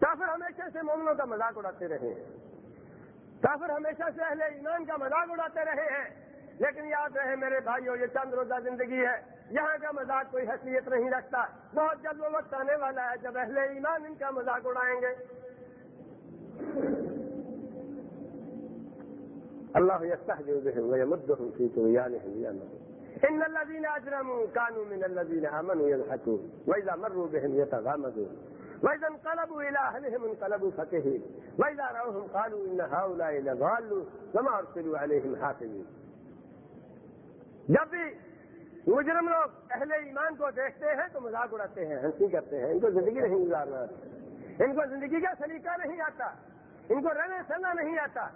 A: کافر ہمیشہ سے مومنوں کا مذاق اڑاتے رہے ہیں۔ کافر ہمیشہ سے اہل ایمان کا مذاق اڑاتے رہے ہیں۔ لیکن یاد رہے میرے بھائیوں، یہ چند روزہ زندگی ہے۔ یہاں کا مذاق کوئی حیثیت نہیں رکھتا۔ بہت جلد وہ وقت آنے والا ہے جب اہل ایمان ان کا مذاق اڑائیں گے۔ اللہ ويمدهم في طغيانهم يعمهون ان الذين اجرموا كانوا من الذين امنوا يضحكون واذا مروا بهم يتغامزون واذا انقلبوا الى اهلهم انقلبوا فكهين واذا راوهم قالوا ان هؤلاء لضالون۔ وما ارسلوا عليهم حافظين۔ جب بھی مجرم لوگ اہل ایمان کو دیکھتے ہیں تو مذاق اڑاتے ہیں، ہنسی کرتے ہیں۔ ان کو زندگی نہیں گزارنا۔ آتا ان کو زندگی کا سلیقہ نہیں آتا۔ ان کو رہنا سہنا نہیں آتا۔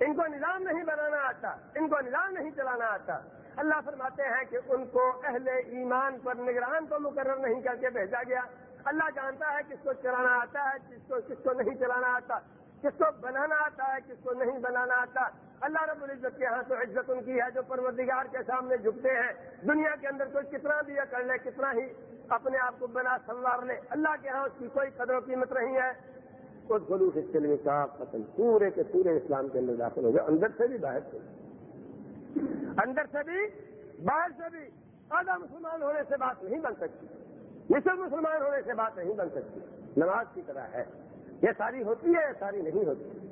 A: ان کو نظام نہیں بنانا آتا۔ ان کو نظام نہیں چلانا آتا۔ اللہ فرماتے ہیں کہ ان کو اہل ایمان پر نگران کو مقرر نہیں کر کے بھیجا گیا۔ اللہ جانتا ہے کس کو چلانا آتا ہے، کس کو کس کو نہیں چلانا آتا۔ کس کو بنانا آتا ہے، کس کو نہیں بنانا آتا۔ اللہ رب العزت کے ہاں تو عزت ان کی ہے جو پروردگار کے سامنے جھکتے ہیں۔ دنیا کے اندر کوئی کتنا بھی کر لے، کتنا ہی اپنے آپ کو بنا سنوار لے۔ اللہ کے ہاں اس کی کوئی قدر و قیمت نہیں ہے۔ اس گلوس اس کے لیے کا ختم پورے کے پورے اسلام کے اندر داخل ہو جائے۔ اندر سے بھی باہر سے۔ اندر سے بھی، باہر سے بھی۔ آدھا مسلمان ہونے سے بات نہیں بن سکتی۔ یہ مسلمان ہونے سے بات نہیں بن سکتی۔ نماز کی طرح ہے۔ یہ ساری ہوتی ہے، یہ ساری نہیں ہوتی۔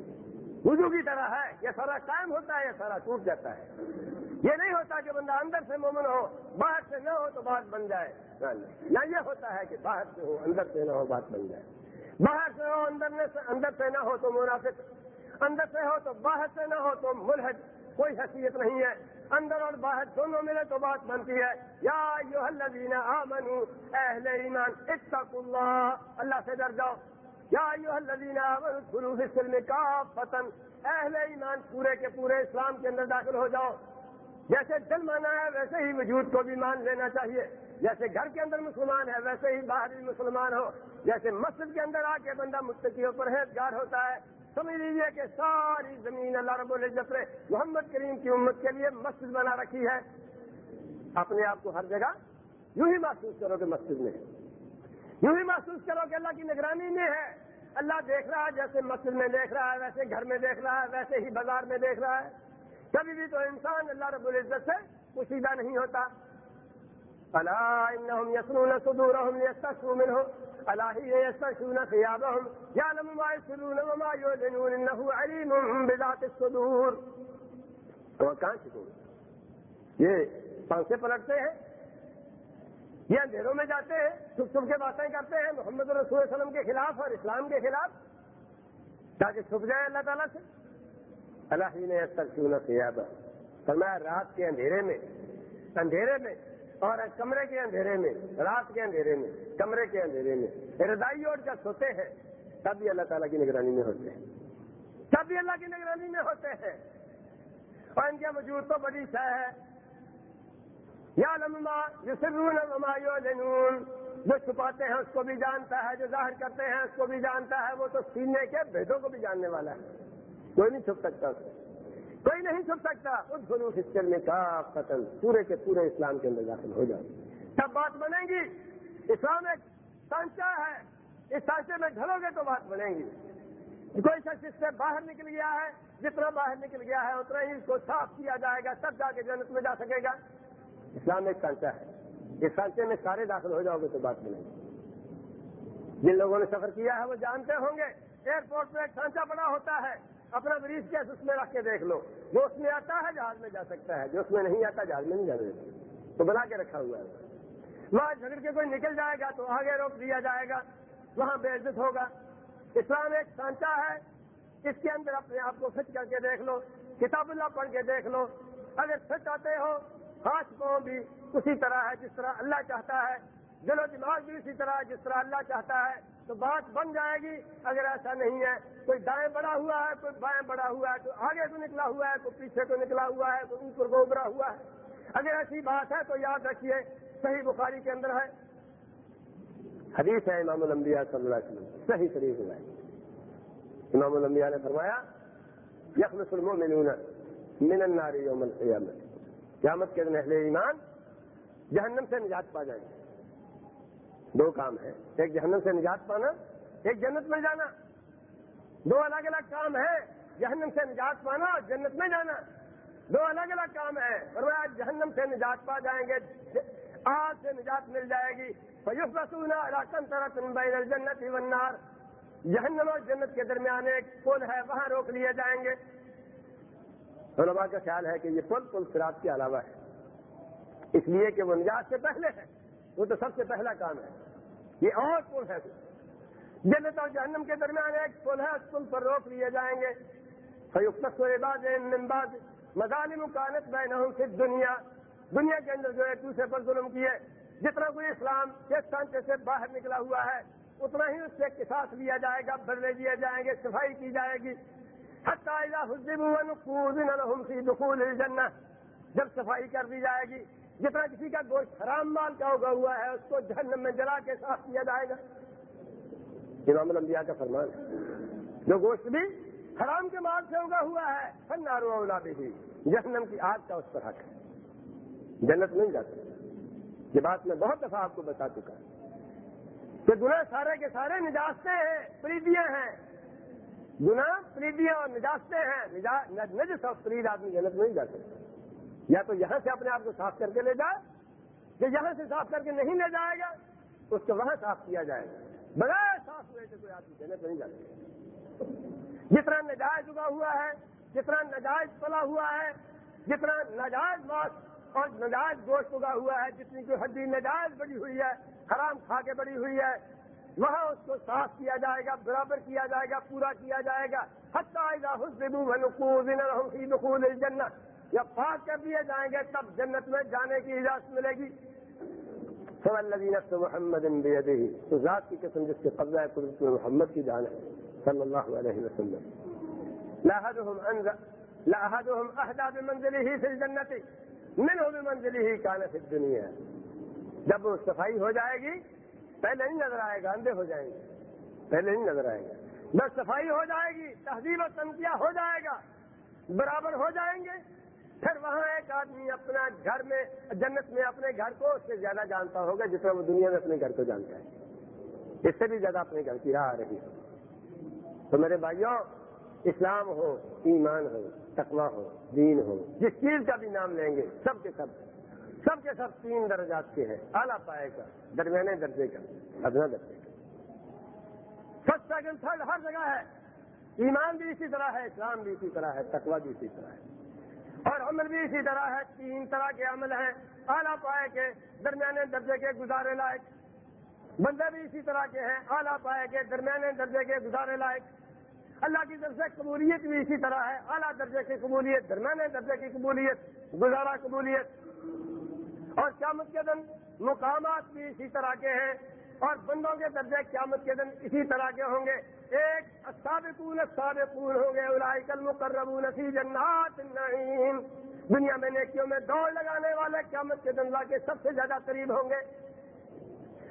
A: وضو کی طرح ہے، یہ سارا قائم ہوتا ہے، یہ سارا ٹوٹ جاتا ہے۔ یہ نہیں ہوتا کہ بندہ اندر سے مومن ہو، باہر سے نہ ہو تو بات بن جائے۔ نہ یہ ہوتا ہے کہ باہر سے ہو، اندر سے نہ ہو بات بن جائے۔ باہر سے ہو، اندر سے اندر سے نہ ہو تو منافق۔ اندر سے ہو تو باہر سے نہ ہو تو ملحد کوئی حیثیت نہیں ہے۔ اندر اور باہر دونوں ملے تو بات بنتی ہے۔ یا یو الذین آمنو اہل ایمان، اتقوا اللہ۔ اللہ سے ڈر جاؤ۔ یا کا فتن اہل ایمان پورے کے پورے اسلام کے اندر داخل ہو جاؤ۔ جیسے دل مانا ہے، ویسے ہی وجود کو بھی مان لینا چاہیے۔ جیسے گھر کے اندر مسلمان ہے، ویسے ہی باہر بھی مسلمان ہو۔ جیسے مسجد کے اندر آ کے بندہ مستقی پرہیزگار ہوتا ہے۔ سمجھ لیجیے کہ ساری زمین اللہ رب العزت نے محمد کریم کی امت کے لیے مسجد بنا رکھی ہے۔ اپنے آپ کو ہر جگہ یوں ہی محسوس کرو کہ مسجد میں یوں ہی محسوس کرو کہ اللہ کی نگرانی میں ہے۔ اللہ دیکھ رہا ہے، جیسے مسجد میں دیکھ رہا ہے، ویسے گھر میں دیکھ رہا ہے، ویسے ہی بازار میں دیکھ رہا ہے۔ کبھی بھی تو انسان اللہ رب العزت سے پوشیدہ نہیں ہوتا۔ اللہ یسنون صدورهم ليستشفوا منه الا هي يستشفون ثيابهم يعلم ما يسرون وما بذات الصدور۔ کہاں چھپو یہ پنکھے پلٹتے ہیں۔ یہ اندھیروں میں جاتے ہیں، چھپ چھپ کے باتیں کرتے ہیں، محمد رسول وسلم کے خلاف اور اسلام کے خلاف۔ تاکہ چھپ جائے اللہ تعالیٰ سے۔ اللہ ہی نے کیوں نہ سیاب فرمایا، رات کے اندھیرے میں اندھیرے میں، اور کمرے کے اندھیرے میں، رات کے اندھیرے میں، کمرے کے اندھیرے میں۔ ردائی اور جب سوتے ہیں، تب بھی اللہ تعالیٰ کی نگرانی میں ہوتے ہیں۔ تب بھی اللہ کی نگرانی میں ہوتے ہیں۔ اور ان کے وجود تو بڑی شہ ہے۔ یا لمبا جو سرون جنون جو چھپاتے ہیں اس کو بھی جانتا ہے، جو ظاہر کرتے ہیں اس کو بھی جانتا ہے، وہ تو سینے کے بھیدوں کو بھی جاننے والا ہے۔ کوئی نہیں چھپ سکتا۔ کوئی نہیں چھپ سکتا۔ اس گلو ہسٹر میں کا قتل پورے کے پورے اسلام کے اندر داخل ہو جائے۔ تب بات بنے گی۔ اسلام ایک سانچا ہے۔ اس سانچے میں ڈھلو گے تو بات بنے گی۔ کوئی شخص اس سے باہر نکل گیا ہے، جتنا باہر نکل گیا ہے، اتنا ہی اس کو صاف کیا جائے گا تب جا کے جنت میں جا سکے گا۔ اسلام ایک سانچہ ہے۔ اس سانچے میں سارے داخل ہو جاؤ گے تو بات ملے گی جن لوگوں نے سفر کیا ہے وہ جانتے ہوں گے۔ ایئرپورٹ پہ ایک سانچہ بڑا ہوتا ہے۔ اپنا بریج کیس اس میں رکھ کے دیکھ لو۔ جو اس میں آتا ہے جہاز میں جا سکتا ہے۔ جو اس میں نہیں آتا جہاز میں نہیں جانے دیتا تو بنا کے رکھا ہوا ہے۔ وہاں جھگڑ کے کوئی نکل جائے گا تو آگے روک دیا جائے گا۔ وہاں بے عزت ہوگا۔ اسلام ایک سانچہ ہے۔ اس کے اندر اپنے آپ کو فٹ کر کے دیکھ لو۔ کتاب اللہ پڑھ کے دیکھ لو۔ اگر فٹ آتے ہو ہاتھ پاؤں بھی اسی طرح ہے جس طرح اللہ چاہتا ہے، دل و دماغ بھی اسی طرح ہے جس طرح اللہ چاہتا ہے، تو بات بن جائے گی اگر ایسا نہیں ہے۔ کوئی دائیں بڑا ہوا ہے، کوئی بائیں بڑا ہوا ہے تو آگے کو نکلا ہوا ہے، کوئی پیچھے کو نکلا ہوا ہے، کوئی اوپر کو ابھرا ہوا ہے۔ اگر ایسی بات ہے تو یاد رکھیے، صحیح بخاری کے اندر ہے۔ حدیث ہے امام الانبیاء صلی اللہ علیہ وسلم، صحیح شریف ہوا ہے۔ امام الانبیاء نے فرمایا، یخلص المؤمنون من النار یوم القیامت۔ قیامت کے دن اہل ایمان جہنم سے نجات پا جائیں گے۔ دو کام ہیں۔ ایک جہنم سے نجات پانا، ایک جنت میں جانا۔ دو الگ الگ کام ہیں۔ جہنم سے نجات پانا اور جنت میں جانا۔ دو الگ الگ کام ہیں۔ اور آج جہنم سے نجات پا جائیں گے۔ آج سے نجات مل جائے گی۔ فیوف رسونا راکن طرح بین جنت ونار جہنم اور جنت کے درمیان ایک پل ہے، وہاں روک لیے جائیں گے۔ علماء کا خیال ہے کہ یہ پل پل سراب کے علاوہ ہے۔ اس لیے کہ وہ نجات سے پہلے ہے۔ وہ تو سب سے پہلا کام ہے۔ یہ اور پل ہے۔ جنت اور جہنم کے درمیان ایک پل ہے۔ اس پل پر روک لیے جائیں گے۔ فیوق بعد۔ مظالم کانت بینہم فی دنیا دنیا کے اندر جو ہے دوسرے پر ظلم کیے۔ جتنا کوئی اسلام کے سانچے سے باہر نکلا ہوا ہے، اتنا ہی اس سے قصاص لیا جائے گا، بدلے دیے جائیں گے، صفائی کی جائے گی۔ دخول الجنہ جب صفائی کر دی جائے گی، جتنا کسی کا گوشت حرام مال کا ہوگا، ہوا ہے، اس کو جہنم میں جلا کے صاف کیا جائے گا۔ امام الانبیاء کا فرمان جو گوشت بھی حرام کے مال سے ہوگا، ہوا ہے۔ فنارو اولا بھی جہنم کی آگ کا اس پر حق ہے۔ جنت نہیں جاتی یہ بات میں بہت دفعہ آپ کو بتا چکا کہ گناہ سارے کے سارے نجاستے ہیں پریدیاں ہیں۔ گنا پریدیاں اور نجاستے ہیں۔ نجس اور پرید آدمی جنت نہیں جا سکتا۔ یا تو یہاں سے اپنے آپ کو صاف کر کے لے جائے کہ یہاں سے صاف کر کے نہیں لے جائے گا، اس کو وہاں صاف کیا جائے گا۔ بغیر صاف ہوئے سے کوئی آدمی جنت نہیں جا سکتا۔ جتنا نجائز اگا ہوا ہے جتنا نجائز پلا ہوا ہے جتنا نجائز ماس اور نجائز گوشت اگا ہوا ہے جتنی کوئی ہڈی نجائز بڑی ہوئی ہے، حرام کھا کے بڑی ہوئی ہے وہاں اس کو صاف کیا جائے گا، برابر کیا جائے گا، پورا کیا جائے گا۔ نقول جنت یا پاک کر دیے جائیں گے، تب جنت میں جانے کی اجازت ملے گی۔ محمد تو ذات کی قسم جس کے قبضہ قدرت میں محمد کی جان ہے۔ صلی اللہ علیہ وسلم۔ لاہدهم احدا بمنزله في الجنة۔ منه بمنزله كان في الدنيا۔ جب وہ صفائی ہو جائے گی پہلے نہیں نظر آئے گا، اندھے ہو جائیں گے۔ پہلے نہیں نظر آئے گا۔ بس صفائی ہو جائے گی، تہذیب و تنقیہ ہو جائے گا۔ برابر ہو جائیں گے۔ پھر وہاں ایک آدمی اپنا گھر میں، جنت میں اپنے گھر کو اس سے زیادہ جانتا ہوگا جتنا وہ دنیا میں اپنے گھر کو جانتا ہے۔ اس سے بھی زیادہ اپنے گھر کی راہ آ رہی ہے تو میرے بھائیوں، اسلام ہو، ایمان ہو تقوا ہو، دین ہو، جس چیز کا بھی نام لیں گے، سب کے سب۔ سب کے سب تین درجات کے ہیں، اعلیٰ پائے کا، درمیانے درجے کا، ادنا درجے کا۔ سب سیکنڈ تھرڈ ہر جگہ ہے۔ ایمان بھی اسی طرح ہے، اسلام بھی اسی طرح ہے تقوا بھی اسی طرح ہے۔ اور عمل بھی اسی طرح ہے، تین طرح کے عمل ہیں۔ اعلیٰ پائے کے، درمیانے درجے کے گزارے لائق۔ بندے بھی اسی طرح کے ہیں، اعلیٰ پائے کے، درمیانے درجے کے گزارے لائق۔ اللہ کی طرف سے قبولیت بھی اسی طرح ہے، اعلیٰ درجے کی قبولیت، درمیانے درجے کی قبولیت، گزارا قبولیت۔ اور قیامت کے دن مقامات بھی اسی طرح کے ہیں اور بندوں کے درجے قیامت کے دن اسی طرح کے ہوں گے۔ ایک سابقون سابقون ہوں گے الائی کل مقربون فی جنات النعیم۔ دنیا میں نیکیوں میں دوڑ لگانے والے قیامت کے دن لا کے سب سے زیادہ قریب ہوں گے۔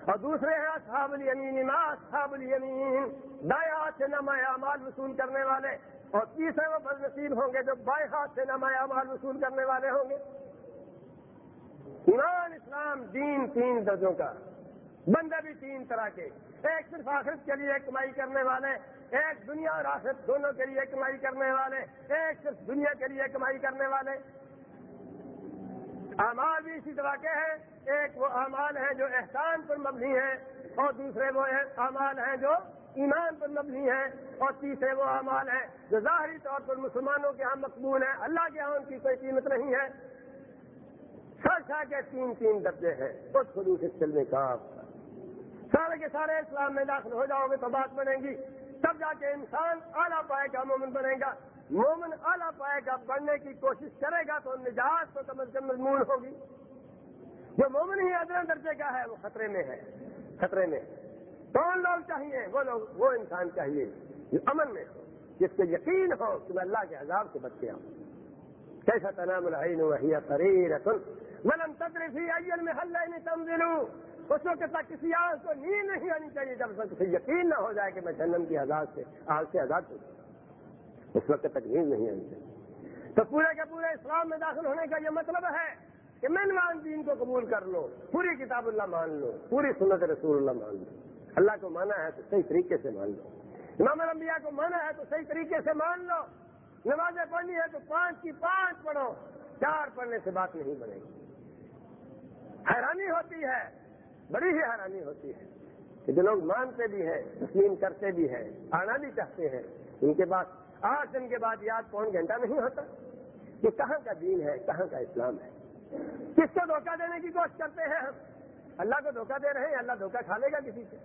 A: اور دوسرے ہیں اصحاب الیمین، ما اصحاب الیمین؟ دائیں ہاتھ سے نمایا مال وصول کرنے والے۔ اور تیسرے وہ بد نصیب ہوں گے جو بائیں ہاتھ سے نمایا مال وصول کرنے والے ہوں گے۔ ایمان اسلام، دین، تین درجوں کا۔ بندے بھی تین طرح کے۔ ایک صرف آخرت کے لیے کمائی کرنے والے، ایک دنیا اور آخرت دونوں کے لیے کمائی کرنے والے، ایک صرف دنیا کے لیے کمائی کرنے والے۔ اعمال بھی اسی طرح کے ہیں۔ ایک وہ اعمال ہیں جو احسان پر مبنی ہیں، اور دوسرے وہ اعمال ہیں جو ایمان پر مبنی ہیں۔ اور تیسرے وہ اعمال ہیں جو ظاہری طور پر مسلمانوں کے ہاں مقبول ہیں۔ اللہ کے ہاں ان کی کوئی قیمت نہیں ہے۔ سر سا کے تین تین درجے ہیں اس خلوص چلنے کا۔ سارے کے سارے اسلام میں داخل ہو جاؤ گے تو بات بنے گی۔ تب جا کے انسان اعلیٰ پائے گا، مومن بنے گا۔ مومن اعلیٰ پائے گا، بڑھنے کی کوشش کرے گا تو نجات تو کم از کم مضمون ہوگی۔ جو مومن ہی ادر درجے کا ہے، وہ خطرے میں ہے۔ خطرے میں۔ کون لوگ چاہیے؟ وہ لوگ، وہ انسان چاہیے جو امن میں ہو، جس کو یقین ہو کہ میں اللہ کے عذاب سے بچ گیا ہوں۔ کیسا تنام العین وحی قریر ملم تدریفی ایل میں حل تمزلوں اس وقت تک کسی آگ کو نیند نہیں آنی چاہیے جب تک یقین نہ ہو جائے کہ میں جنم کی آزاد سے آگ سے آزاد ہوں. اس وقت تک نیند نہیں آنی چاہیے. تو پورے کے پورے اسلام میں داخل ہونے کا یہ مطلب ہے کہ میں نمان دین کو قبول کر لو پوری کتاب اللہ مان لو پوری سنت رسول اللہ مان لو اللہ کو مانا ہے تو صحیح طریقے سے مان لو امام الانبیاء کو مانا ہے تو صحیح طریقے سے مان لو نمازیں پڑھنی ہے تو پانچ کی پانچ پڑھو، چار پڑھنے سے بات نہیں بنے گی۔ حیرانی ہوتی ہے، بڑی ہی حیرانی ہوتی ہے کہ جو لوگ مانتے بھی ہیں، تسلیم کرتے بھی ہیں، آنا بھی چاہتے ہیں، ان کے پاس آٹھ دن کے بعد یاد پون گھنٹہ نہیں ہوتا کہ کہاں کا دین ہے، کہاں کا اسلام ہے۔ کس کو دھوکہ دینے کی کوشش کرتے ہیں ہم؟ اللہ کو دھوکہ دے رہے ہیں، اللہ دھوکہ کھا لے گا کسی سے۔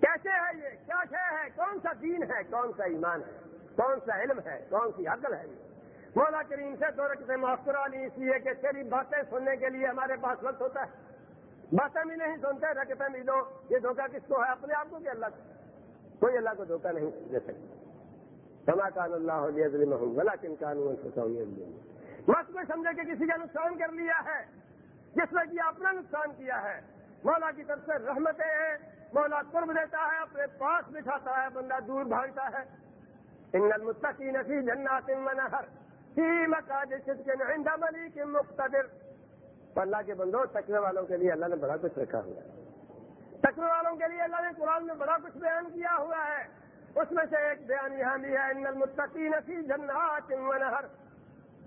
A: کیسے ہے یہ؟ کیا ہے؟ کون سا دین ہے؟ کون سا ایمان ہے؟ کون سا علم ہے؟ کون سی عقل ہے یہ؟ مولا کریم سے دو رقطیں مؤثرہ لی، اس لیے کہ تیری باتیں سننے کے لیے ہمارے پاس وقت ہوتا ہے۔ باتیں بھی نہیں سنتے رکھتے بھی دو یہ دھوکہ کس کو ہے؟ اپنے آپ کو کہ اللہ کو؟ کوئی اللہ کو دھوکہ نہیں دے سکتا۔ سما کان اللہ بلا کن قانون مت میں سمجھے کہ کسی کا نقصان کر لیا ہے، جس نے کہ اپنا نقصان کیا ہے۔ مولا کی طرف سے رحمتیں ہیں۔ مولا قرب دیتا ہے، اپنے پاس بٹھاتا ہے، بندہ دور بھاگتا ہے۔ ان المتقین فی جنات منہر فی مقاد صدق عند ملیک مقتدر۔ اللہ کے بندو تقوی والوں کے لیے اللہ نے بڑا کچھ رکھا ہوا ہے۔ تقوی والوں کے لیے اللہ نے قرآن میں بڑا کچھ بیان کیا ہوا ہے۔ اس میں سے ایک بیان یہاں بھی ہے، ان المتقین فی جنات ونہر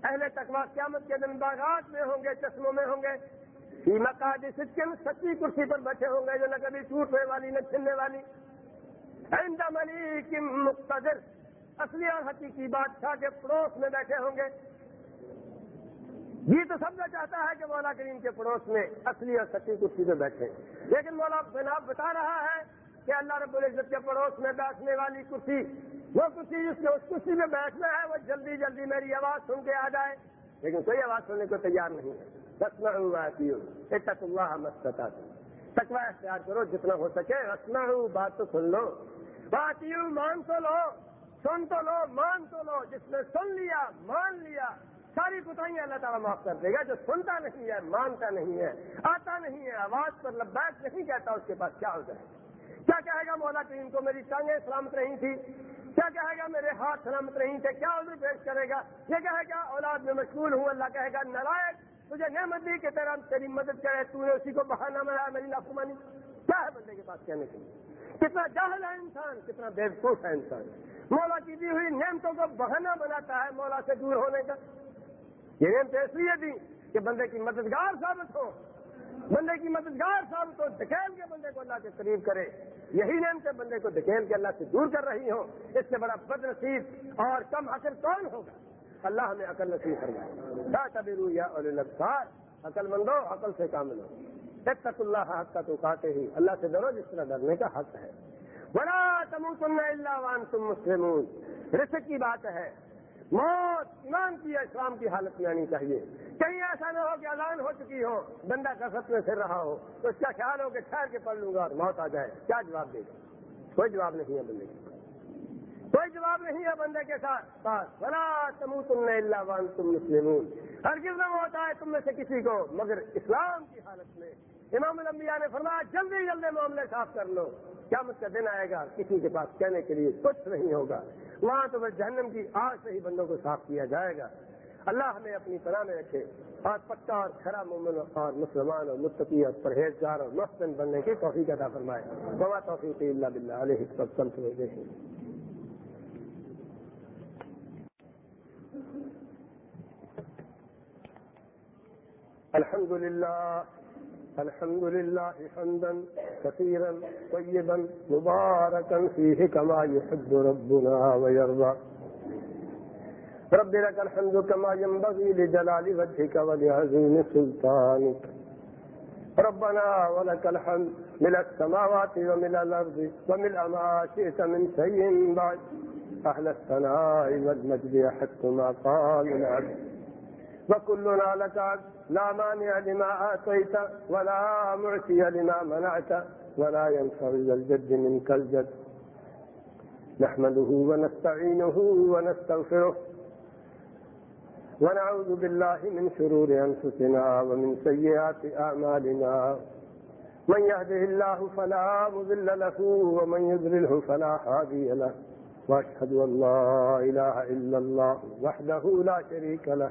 A: اہل تقوی قیامت کے دن باغات میں ہوں گے، چشموں میں ہوں گے۔ فی مقاد سچن سچی کرسی پر بیٹھے ہوں گے، جو نہ کبھی ٹوٹنے والی، نہ چھلنے والی۔ عند ملیک مقتدر۔ اصلی اور حقیقی بادشاہ کے پڑوس میں بیٹھے ہوں گے۔ یہ تو سب نے چاہتا ہے کہ مولا کریم کے پڑوس میں اصلی اور سچی کرسی پہ بیٹھے۔ لیکن مولا جناب بتا رہا ہے کہ اللہ رب العزت کے پڑوس میں بیٹھنے والی کرسی، وہ کرسی جس نے اس کرسی میں بیٹھنا ہے، وہ جلدی جلدی میری آواز سن کے آ جائے۔ لیکن کوئی آواز سننے کو تیار نہیں ہے۔ رسم ہوں تک اللہ مستتا تکوا اختیار کرو جتنا ہو سکے۔ رسنا ہوں بات تو سن لو۔ بات یوں مان تو لو۔ سن تو لو، مان تو لو، جس نے سن لیا، مان لیا، ساری کوتاہیاں اللہ تعالیٰ معاف کر دے گا۔ جو سنتا نہیں ہے، مانتا نہیں ہے، آتا نہیں ہے، آواز پر لبیک نہیں کہتا اس کے پاس کیا ہو جائے کیا کہے گا مولا کریم کو میری ٹانگیں سلامت رہی تھی؟ کیا کہے گا میرے ہاتھ سلامت رہی تھے؟ کیا عذر پیش کرے گا؟ یہ کہے گا، اولاد میں مشغول ہوں، اللہ کہے گا نرائک تجھے نعمت دی کہ تیرا، تیری مدد کرے، تو نے اسی کو بہانا ملا میری نافرمانی کیا ہے بندے کے پاس کہنے کے لیے؟ کتنا جاہل ہے انسان، کتنا بیوقوف ہے انسان۔ مولا کی دی ہوئی نعمتوں کو بہانا بناتا ہے مولا سے دور ہونے کا۔ یہ نیم تو اس لیے دی کہ بندے کی مددگار ثابت ہو۔ بندے کی مددگار ثابت ہو، دکھیل کے بندے کو اللہ کے قریب کرے۔ یہی نیم سے بندے کو دکھیل کے اللہ سے دور کر رہی ہو۔ اس سے بڑا بد نصیب اور کم عقل کون ہوگا؟ اللہ ہمیں عقل نصیب کروائے کیا کبھی رو یا عقل مندو، عقل سے کامل ہو۔ تک اللہ حق کا تو کاتے ہی اللہ سے ڈرو، جس طرح ڈرنے کا حق ہے۔ بڑا تم تم اللہ وان تم مسلم رسک کی بات ہے۔ موت، ایمان کی اسلام کی حالت میں آنی چاہیے۔ کہیں ایسا نہ ہو کہ اذان ہو چکی ہو، بندہ کثرت میں پھر رہا ہو، تو اس کا خیال ہو کہ ٹھہر کے پڑھ لوں گا اور موت آ جائے۔ کیا جواب دے گا؟ کوئی جواب نہیں ہے بندے کے کوئی جواب نہیں ہے بندے کے ساتھ۔ پاس بلا تم تم نے اللہ وان تم مسلم ہر کس میں ہوتا ہے تم میں سے کسی کو، مگر اسلام کی حالت میں۔ امام الانبیاء نے فرمایا، جلدی جلدی معاملے صاف کر لو۔ کیا مجھ کا دن آئے گا، کسی کے پاس کہنے کے لیے کچھ نہیں ہوگا۔ وہاں تو بس جہنم کی آگ سے ہی بندوں کو صاف کیا جائے گا۔ اللہ ہمیں اپنی طرح میں رکھے اور پکا اور کھڑا مومن اور مسلمان اور مستقی اور پرہیزگار اور محسن بننے کی توفیق ادا فرمائے۔ بابا توفیق اللہ بلّہ علیہ سب سمت الحمد لله الحمد لله حمدا كثيرا طيبا مباركا فيه كما يحب ربنا ويرضى. رب لك الحمد كما ينبغي لجلال وجهك ولعظيم سلطانك. ربنا ولك الحمد من السماوات ومن الأرض ومن ما شئت من شيء بعد. أهل الثناء والمجد يحق ما قال العبد. وكلنا لك عبد لا مانع لما آتيت ولا معتي لما منعت ولا ينفع ذا الجد منك الجد. نحمده ونستعينه ونستغفره ونعوذ بالله من شرور أنفسنا ومن سيئات أعمالنا. من يهده الله فلا مذل له ومن يذلله فلا هادي له. وأشهد أن لا إله إلا الله وحده لا شريك له.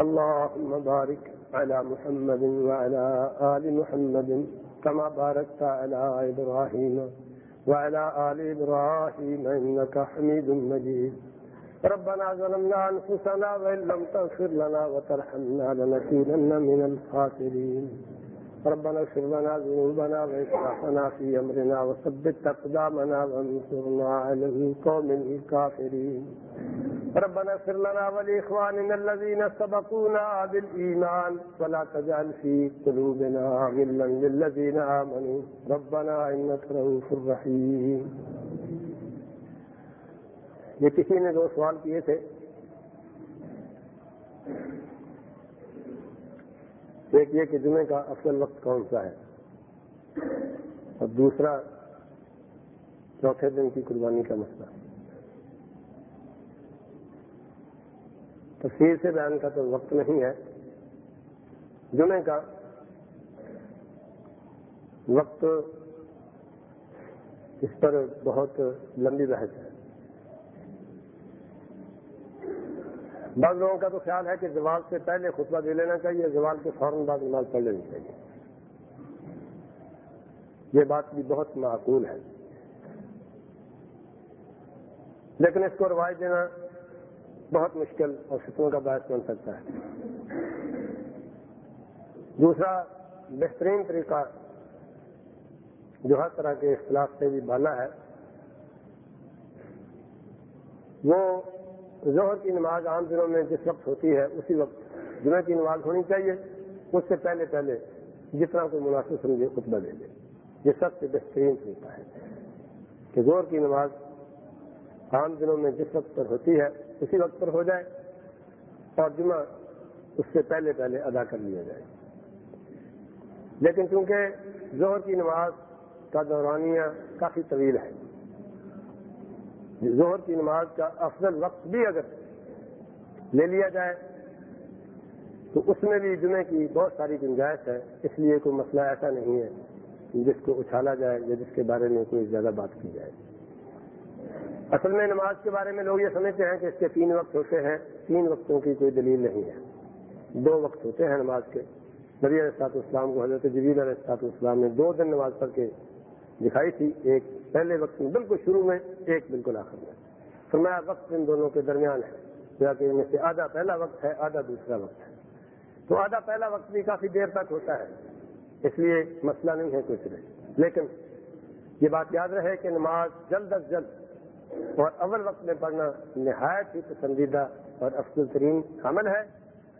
A: اللهم بارك على محمد وعلى آل محمد كما باركت على إبراهيم وعلى آل إبراهيم إنك حميد مجيد. ربنا ظلمنا أنفسنا وإن لم تغفر لنا وترحمنا لنكونن من الخاسرين. ربنا اغفر لنا ذنوبنا وإسرافنا في أمرنا وثبت أقدامنا وانصرنا على القوم الكافرين. ربنا اغفر لنا ولإخواننا الذين سبقونا بالإيمان ولا تجعل في قلوبنا غلا للذين آمنوا. ربنا إنك رؤوف رحيم. یہ کسی نے دو سوال کیے تھے؟ ایک یہ کہ جمعے کا افضل وقت کون سا ہے؟ اور دوسرا، چوتھے دن کی قربانی کا مسئلہ تفصیل سے بیان کا تو وقت نہیں ہے۔ جمعے کا وقت اس پر بہت لمبی بحث ہے۔ بعض لوگوں کا تو خیال ہے کہ زوال سے پہلے خطبہ دے لینا چاہیے، زوال کے فوراً بعد نماز پڑھ لینی چاہیے۔ یہ بات بھی بہت معقول ہے۔ لیکن اس کو روایت دینا بہت مشکل اور فتنوں کا باعث بن سکتا ہے۔ دوسرا، بہترین طریقہ جو ہر طرح کے اختلاف سے بھی بالا ہے، وہ ظہر کی نماز عام دنوں میں جس وقت ہوتی ہے، اسی وقت جمعہ کی نماز ہونی چاہیے۔ اس سے پہلے پہلے جتنا کوئی مناسب سمجھے، خطبہ دے دے۔ یہ سب سے بہترین طریقہ ہے کہ زور کی نماز عام دنوں میں جس وقت پر ہوتی ہے اسی وقت پر ہو جائے اور جمعہ اس سے پہلے پہلے ادا کر لیا جائے۔ لیکن چونکہ زہر کی نماز کا دورانیہ کافی طویل ہے زہر کی نماز کا افضل وقت بھی اگر لے لیا جائے، تو اس میں بھی جمعے کی بہت ساری گنجائش ہے۔ اس لیے کوئی مسئلہ ایسا نہیں ہے جس کو اچھالا جائے یا جس کے بارے میں کوئی زیادہ بات کی جائے۔ اصل میں نماز کے بارے میں لوگ یہ سمجھتے ہیں کہ اس کے تین وقت ہوتے ہیں، تین وقتوں کی کوئی دلیل نہیں ہے۔ دو وقت ہوتے ہیں نماز کے۔ نبی علیہ اسلام کو حضرت جبیر علیہ اسلام نے دو دن نماز پڑھ کے دکھائی تھی، ایک پہلے وقت میں، بالکل شروع میں، ایک بالکل آخر میں۔ فرمایا وقت ان دونوں کے درمیان ہے۔ کہ ان میں سے آدھا پہلا وقت ہے، آدھا دوسرا وقت ہے۔ تو آدھا پہلا وقت بھی کافی دیر تک ہوتا ہے۔ اس لیے مسئلہ نہیں ہے کچھ نہیں لیکن یہ بات یاد رہے کہ نماز جلد از جلد اور اول وقت میں پڑھنا نہایت ہی پسندیدہ اور افضل ترین عمل ہے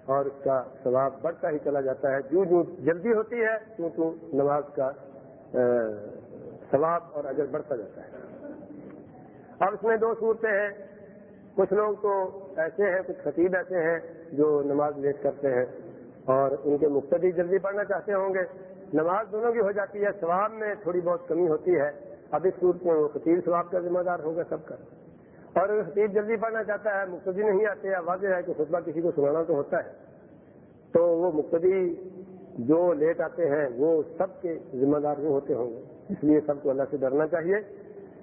A: اور اس کا ثواب بڑھتا ہی چلا جاتا ہے۔ جو جو جلدی ہوتی ہے، تو تو نماز کا ثواب اور اجر بڑھتا جاتا ہے۔ اب اس میں دو صورتیں ہیں۔ کچھ لوگ تو ایسے ہیں، کچھ خطیب ایسے ہیں جو نماز لیٹ کرتے ہیں اور ان کے مقتدی جلدی پڑھنا چاہتے ہوں گے۔ نماز دونوں کی ہو جاتی ہے، ثواب میں تھوڑی بہت کمی ہوتی ہے۔ اب اس صورت میں وہ خطیب ثواب کا ذمہ دار ہوگا سب کا۔ اور اگر خطیب جلدی پڑھنا چاہتا ہے، مقتدی نہیں آتے یا واضح ہے کہ خطبہ کسی کو سنانا تو ہوتا ہے، تو وہ مقتدی جو لیٹ آتے ہیں، وہ سب کے ذمہ دار وہ ہوتے ہوں گے۔ اس لیے سب کو اللہ سے ڈرنا چاہیے۔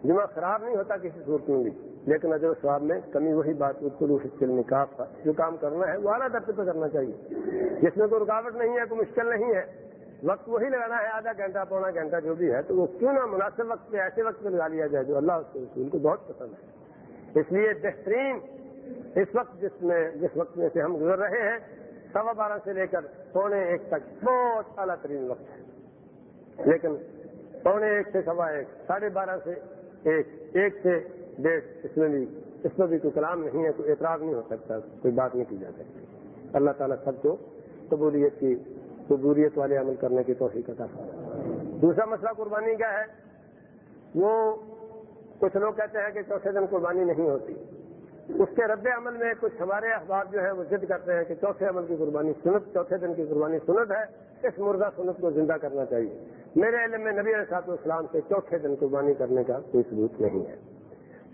A: جمعہ خراب نہیں ہوتا کسی صورت میں بھی، لیکن اجر سواب میں کمی وہی بات فصل نکاح کا، جو کام کرنا ہے، وہ اعلیٰ درجے پہ کرنا چاہیے۔ جس میں کوئی رکاوٹ نہیں ہے، کوئی مشکل نہیں ہے وقت وہی لگانا ہے، آدھا گھنٹہ، پونا گھنٹہ جو بھی ہے، تو وہ کیوں نہ مناسب وقت پہ ایسے وقت پہ لگا لیا جائے جو اللہ اس کے رسول کو بہت پسند ہے۔ اس لیے بہترین اس وقت جس میں، جس وقت میں سے ہم گزر رہے ہیں، سوا بارہ سے لے کر پونے ایک تک بہت اعلیٰ ترین وقت ہے۔ لیکن پونے ایک سے سوا ایک، ساڑھے بارہ سے ایک ایک سے ڈیڑھ، اس میں بھی، اس میں بھی کوئی کلام نہیں ہے، کوئی اعتراض نہیں ہو سکتا، کوئی بات نہیں کی جا سکتی۔ اللہ تعالیٰ سب کو قبولیت کی قبولیت والے عمل کرنے کی توفیق عطا دوسرا مسئلہ قربانی کا ہے۔ وہ کچھ لوگ کہتے ہیں کہ چوتھے دن قربانی نہیں ہوتی۔ اس کے رد عمل میں کچھ ہمارے اخبار جو ہے وہ ضد کرتے ہیں کہ چوتھے عمل کی قربانی سنت، چوتھے دن کی قربانی سنت ہے۔ اس مردہ سنت کو زندہ کرنا چاہیے۔ میرے علم میں نبی صاحب اسلام سے چوتھے دن قربانی کرنے کا کوئی ثبوت نہیں ہے۔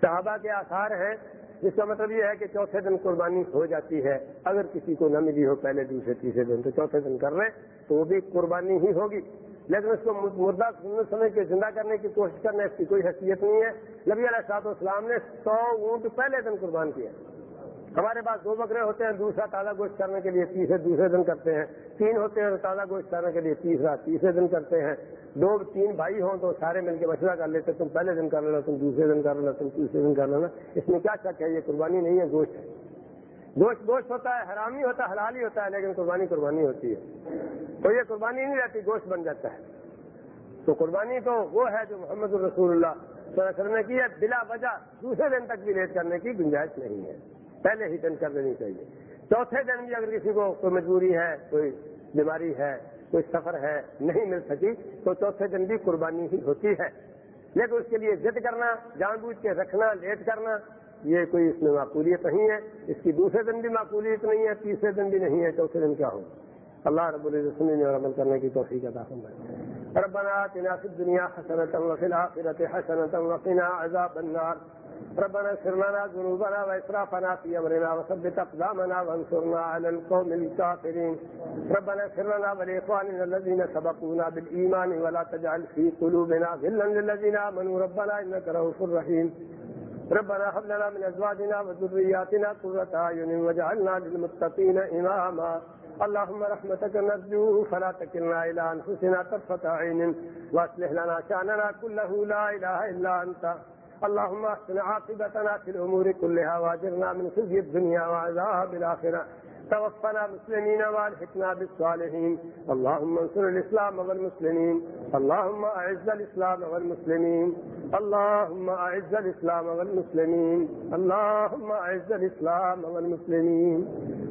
A: صحابہ کے آثار ہیں۔ جس کا مطلب یہ ہے کہ چوتھے دن قربانی ہو جاتی ہے۔ اگر کسی کو نہ ملی ہو پہلے دوسرے تیسرے دن تو چوتھے دن کر رہے تو وہ بھی قربانی ہی ہوگی۔ لیکن اس کو مردہ سمجھ کے زندہ کرنے کی کوشش کرنے اس کی کوئی حیثیت نہیں ہے۔ نبی علیہ صاحب اسلام نے سو اونٹ پہلے دن قربان کیا ہمارے پاس دو بکرے ہوتے ہیں، دوسرا تازہ گوشت کرنے کے لیے تیسرے، دوسرے دن کرتے ہیں۔ تین ہوتے ہیں تازہ گوشت کرنے کے لیے تیسرا، تیسرے دن کرتے ہیں۔ دو، تین بھائی ہوں تو سارے مل کے مشورہ کر لیتے، تم پہلے دن کر لینا، تم دوسرے دن کر لینا، تم تیسرے دن کر لینا۔ اس میں کیا شک ہے؟ یہ قربانی نہیں ہے، گوشت ہے۔ گوشت گوشت ہوتا ہے، حرامی ہوتا ہے، حلال ہی ہوتا ہے، لیکن قربانی قربانی ہوتی ہے۔ تو یہ قربانی نہیں رہتی، گوشت بن جاتا ہے۔ تو قربانی تو وہ ہے جو محمد الرسول اللہ صلی اللہ علیہ وسلم نے کی ہے، بلا وجہ دوسرے دن تک بھی لیٹ کرنے کی گنجائش نہیں ہے۔ پہلے ہی دن کر دینی چاہیے۔ چوتھے دن بھی اگر کسی کو کوئی مجبوری ہے، کوئی بیماری ہے، کوئی سفر ہے، نہیں مل سکی، تو چوتھے دن بھی قربانی ہی ہوتی ہے۔ لیکن اس کے لیے ضد کرنا، جان بوجھ کے رکھنا، لیٹ کرنا، یہ کوئی اس میں معقولیت نہیں ہے۔ اس کی دوسرے دن بھی معقولیت نہیں ہے، تیسرے دن بھی نہیں ہے، چوتھے دن کیا ہوگا؟ اللہ رب العزت اور عمل کرنے کی توفیق عطا فرمائے ربنا آتنا في الدنيا حسنة وفي الآخرة حسنة وقنا عذاب النار۔ ربنا اغفر لنا ذنوبنا وإسرافنا في أمرنا وثبت أقدامنا وانصرنا على القوم الكافرين. ربنا اغفر لنا ولإخواننا الذين سبقونا بالإيمان ولا تجعل في قلوبنا غلا للذين آمنوا. ربنا إنك رؤوف رحيم. ربنا هب لنا من أزواجنا وذرياتنا قرة أعين واجعلنا للمتقين إماما. اللهم رحمتك نرجو فلا تكلنا إلى أنفسنا طرفة عين. وأصلح لنا شأننا كله. لا إله إلا أنت. اللهم احسن عاقبتنا في الأمور كلها واجرنا من خزي الدنيا وعذاب الآخرة. توفنا مسلمين والحقنا بالصالحين. اللهم انصر الإسلام والمسلمين. اللهم أعز الإسلام والمسلمين. اللهم أعز الإسلام والمسلمين. اللهم أعز الإسلام والمسلمين.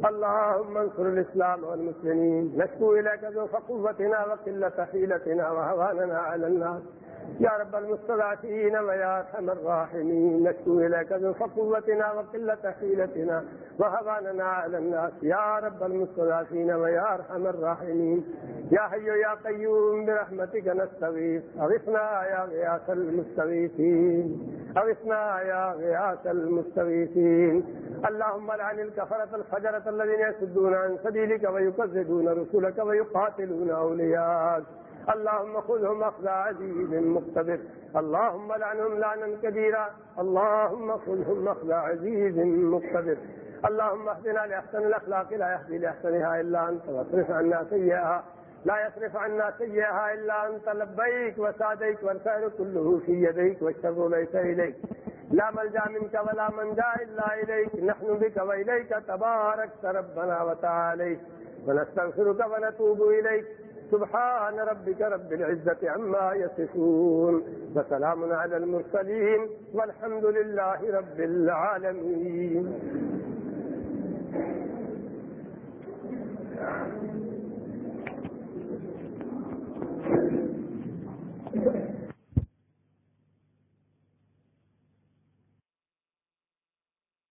A: اللهم انصر الإسلام والمسلمين. نشكو إليك ذوف قوتنا وقلة حيلتنا وهواننا على الناس. يا رب المستضعفين ويا ارحم الراحمين نشكو اليك ذوق قوتنا وقله حيلتنا وهواننا على الناس يا رب المستضعفين ويا ارحم الراحمين. يا حي يا قيوم، برحمتك نستغيث. اغثنا يا غياث المستغيثين. اغثنا يا غياث المستغيثين. اللهم لعن الكفرة الفجرة الذين يسدون عن سبيلك ويكذبون رسلك ويقاتلون أولياءك. اللهم خذهم أخذ عزيز مقتدر. اللهم لعنهم لعنا كبيرا. اللهم خذهم أخذ عزيز مقتدر. اللهم اهدنا لأحسن الأخلاق، لا يهدي لأحسنها إلا أنت، واصرف عنا سيئها. لا يصرف عنا سيئها إلا أنت، لبيك وسعديك، والخير كله في يديك، والشر ليس إليك. لا ملجا منك ولا منجا إلا إليك. نحن بك وإليك تبارك ربنا وتعاليك ونستغفرك ونتوب إليك. سبحان ربك رب العزة عما يصفون وسلام على المرسلين والحمد لله رب العالمين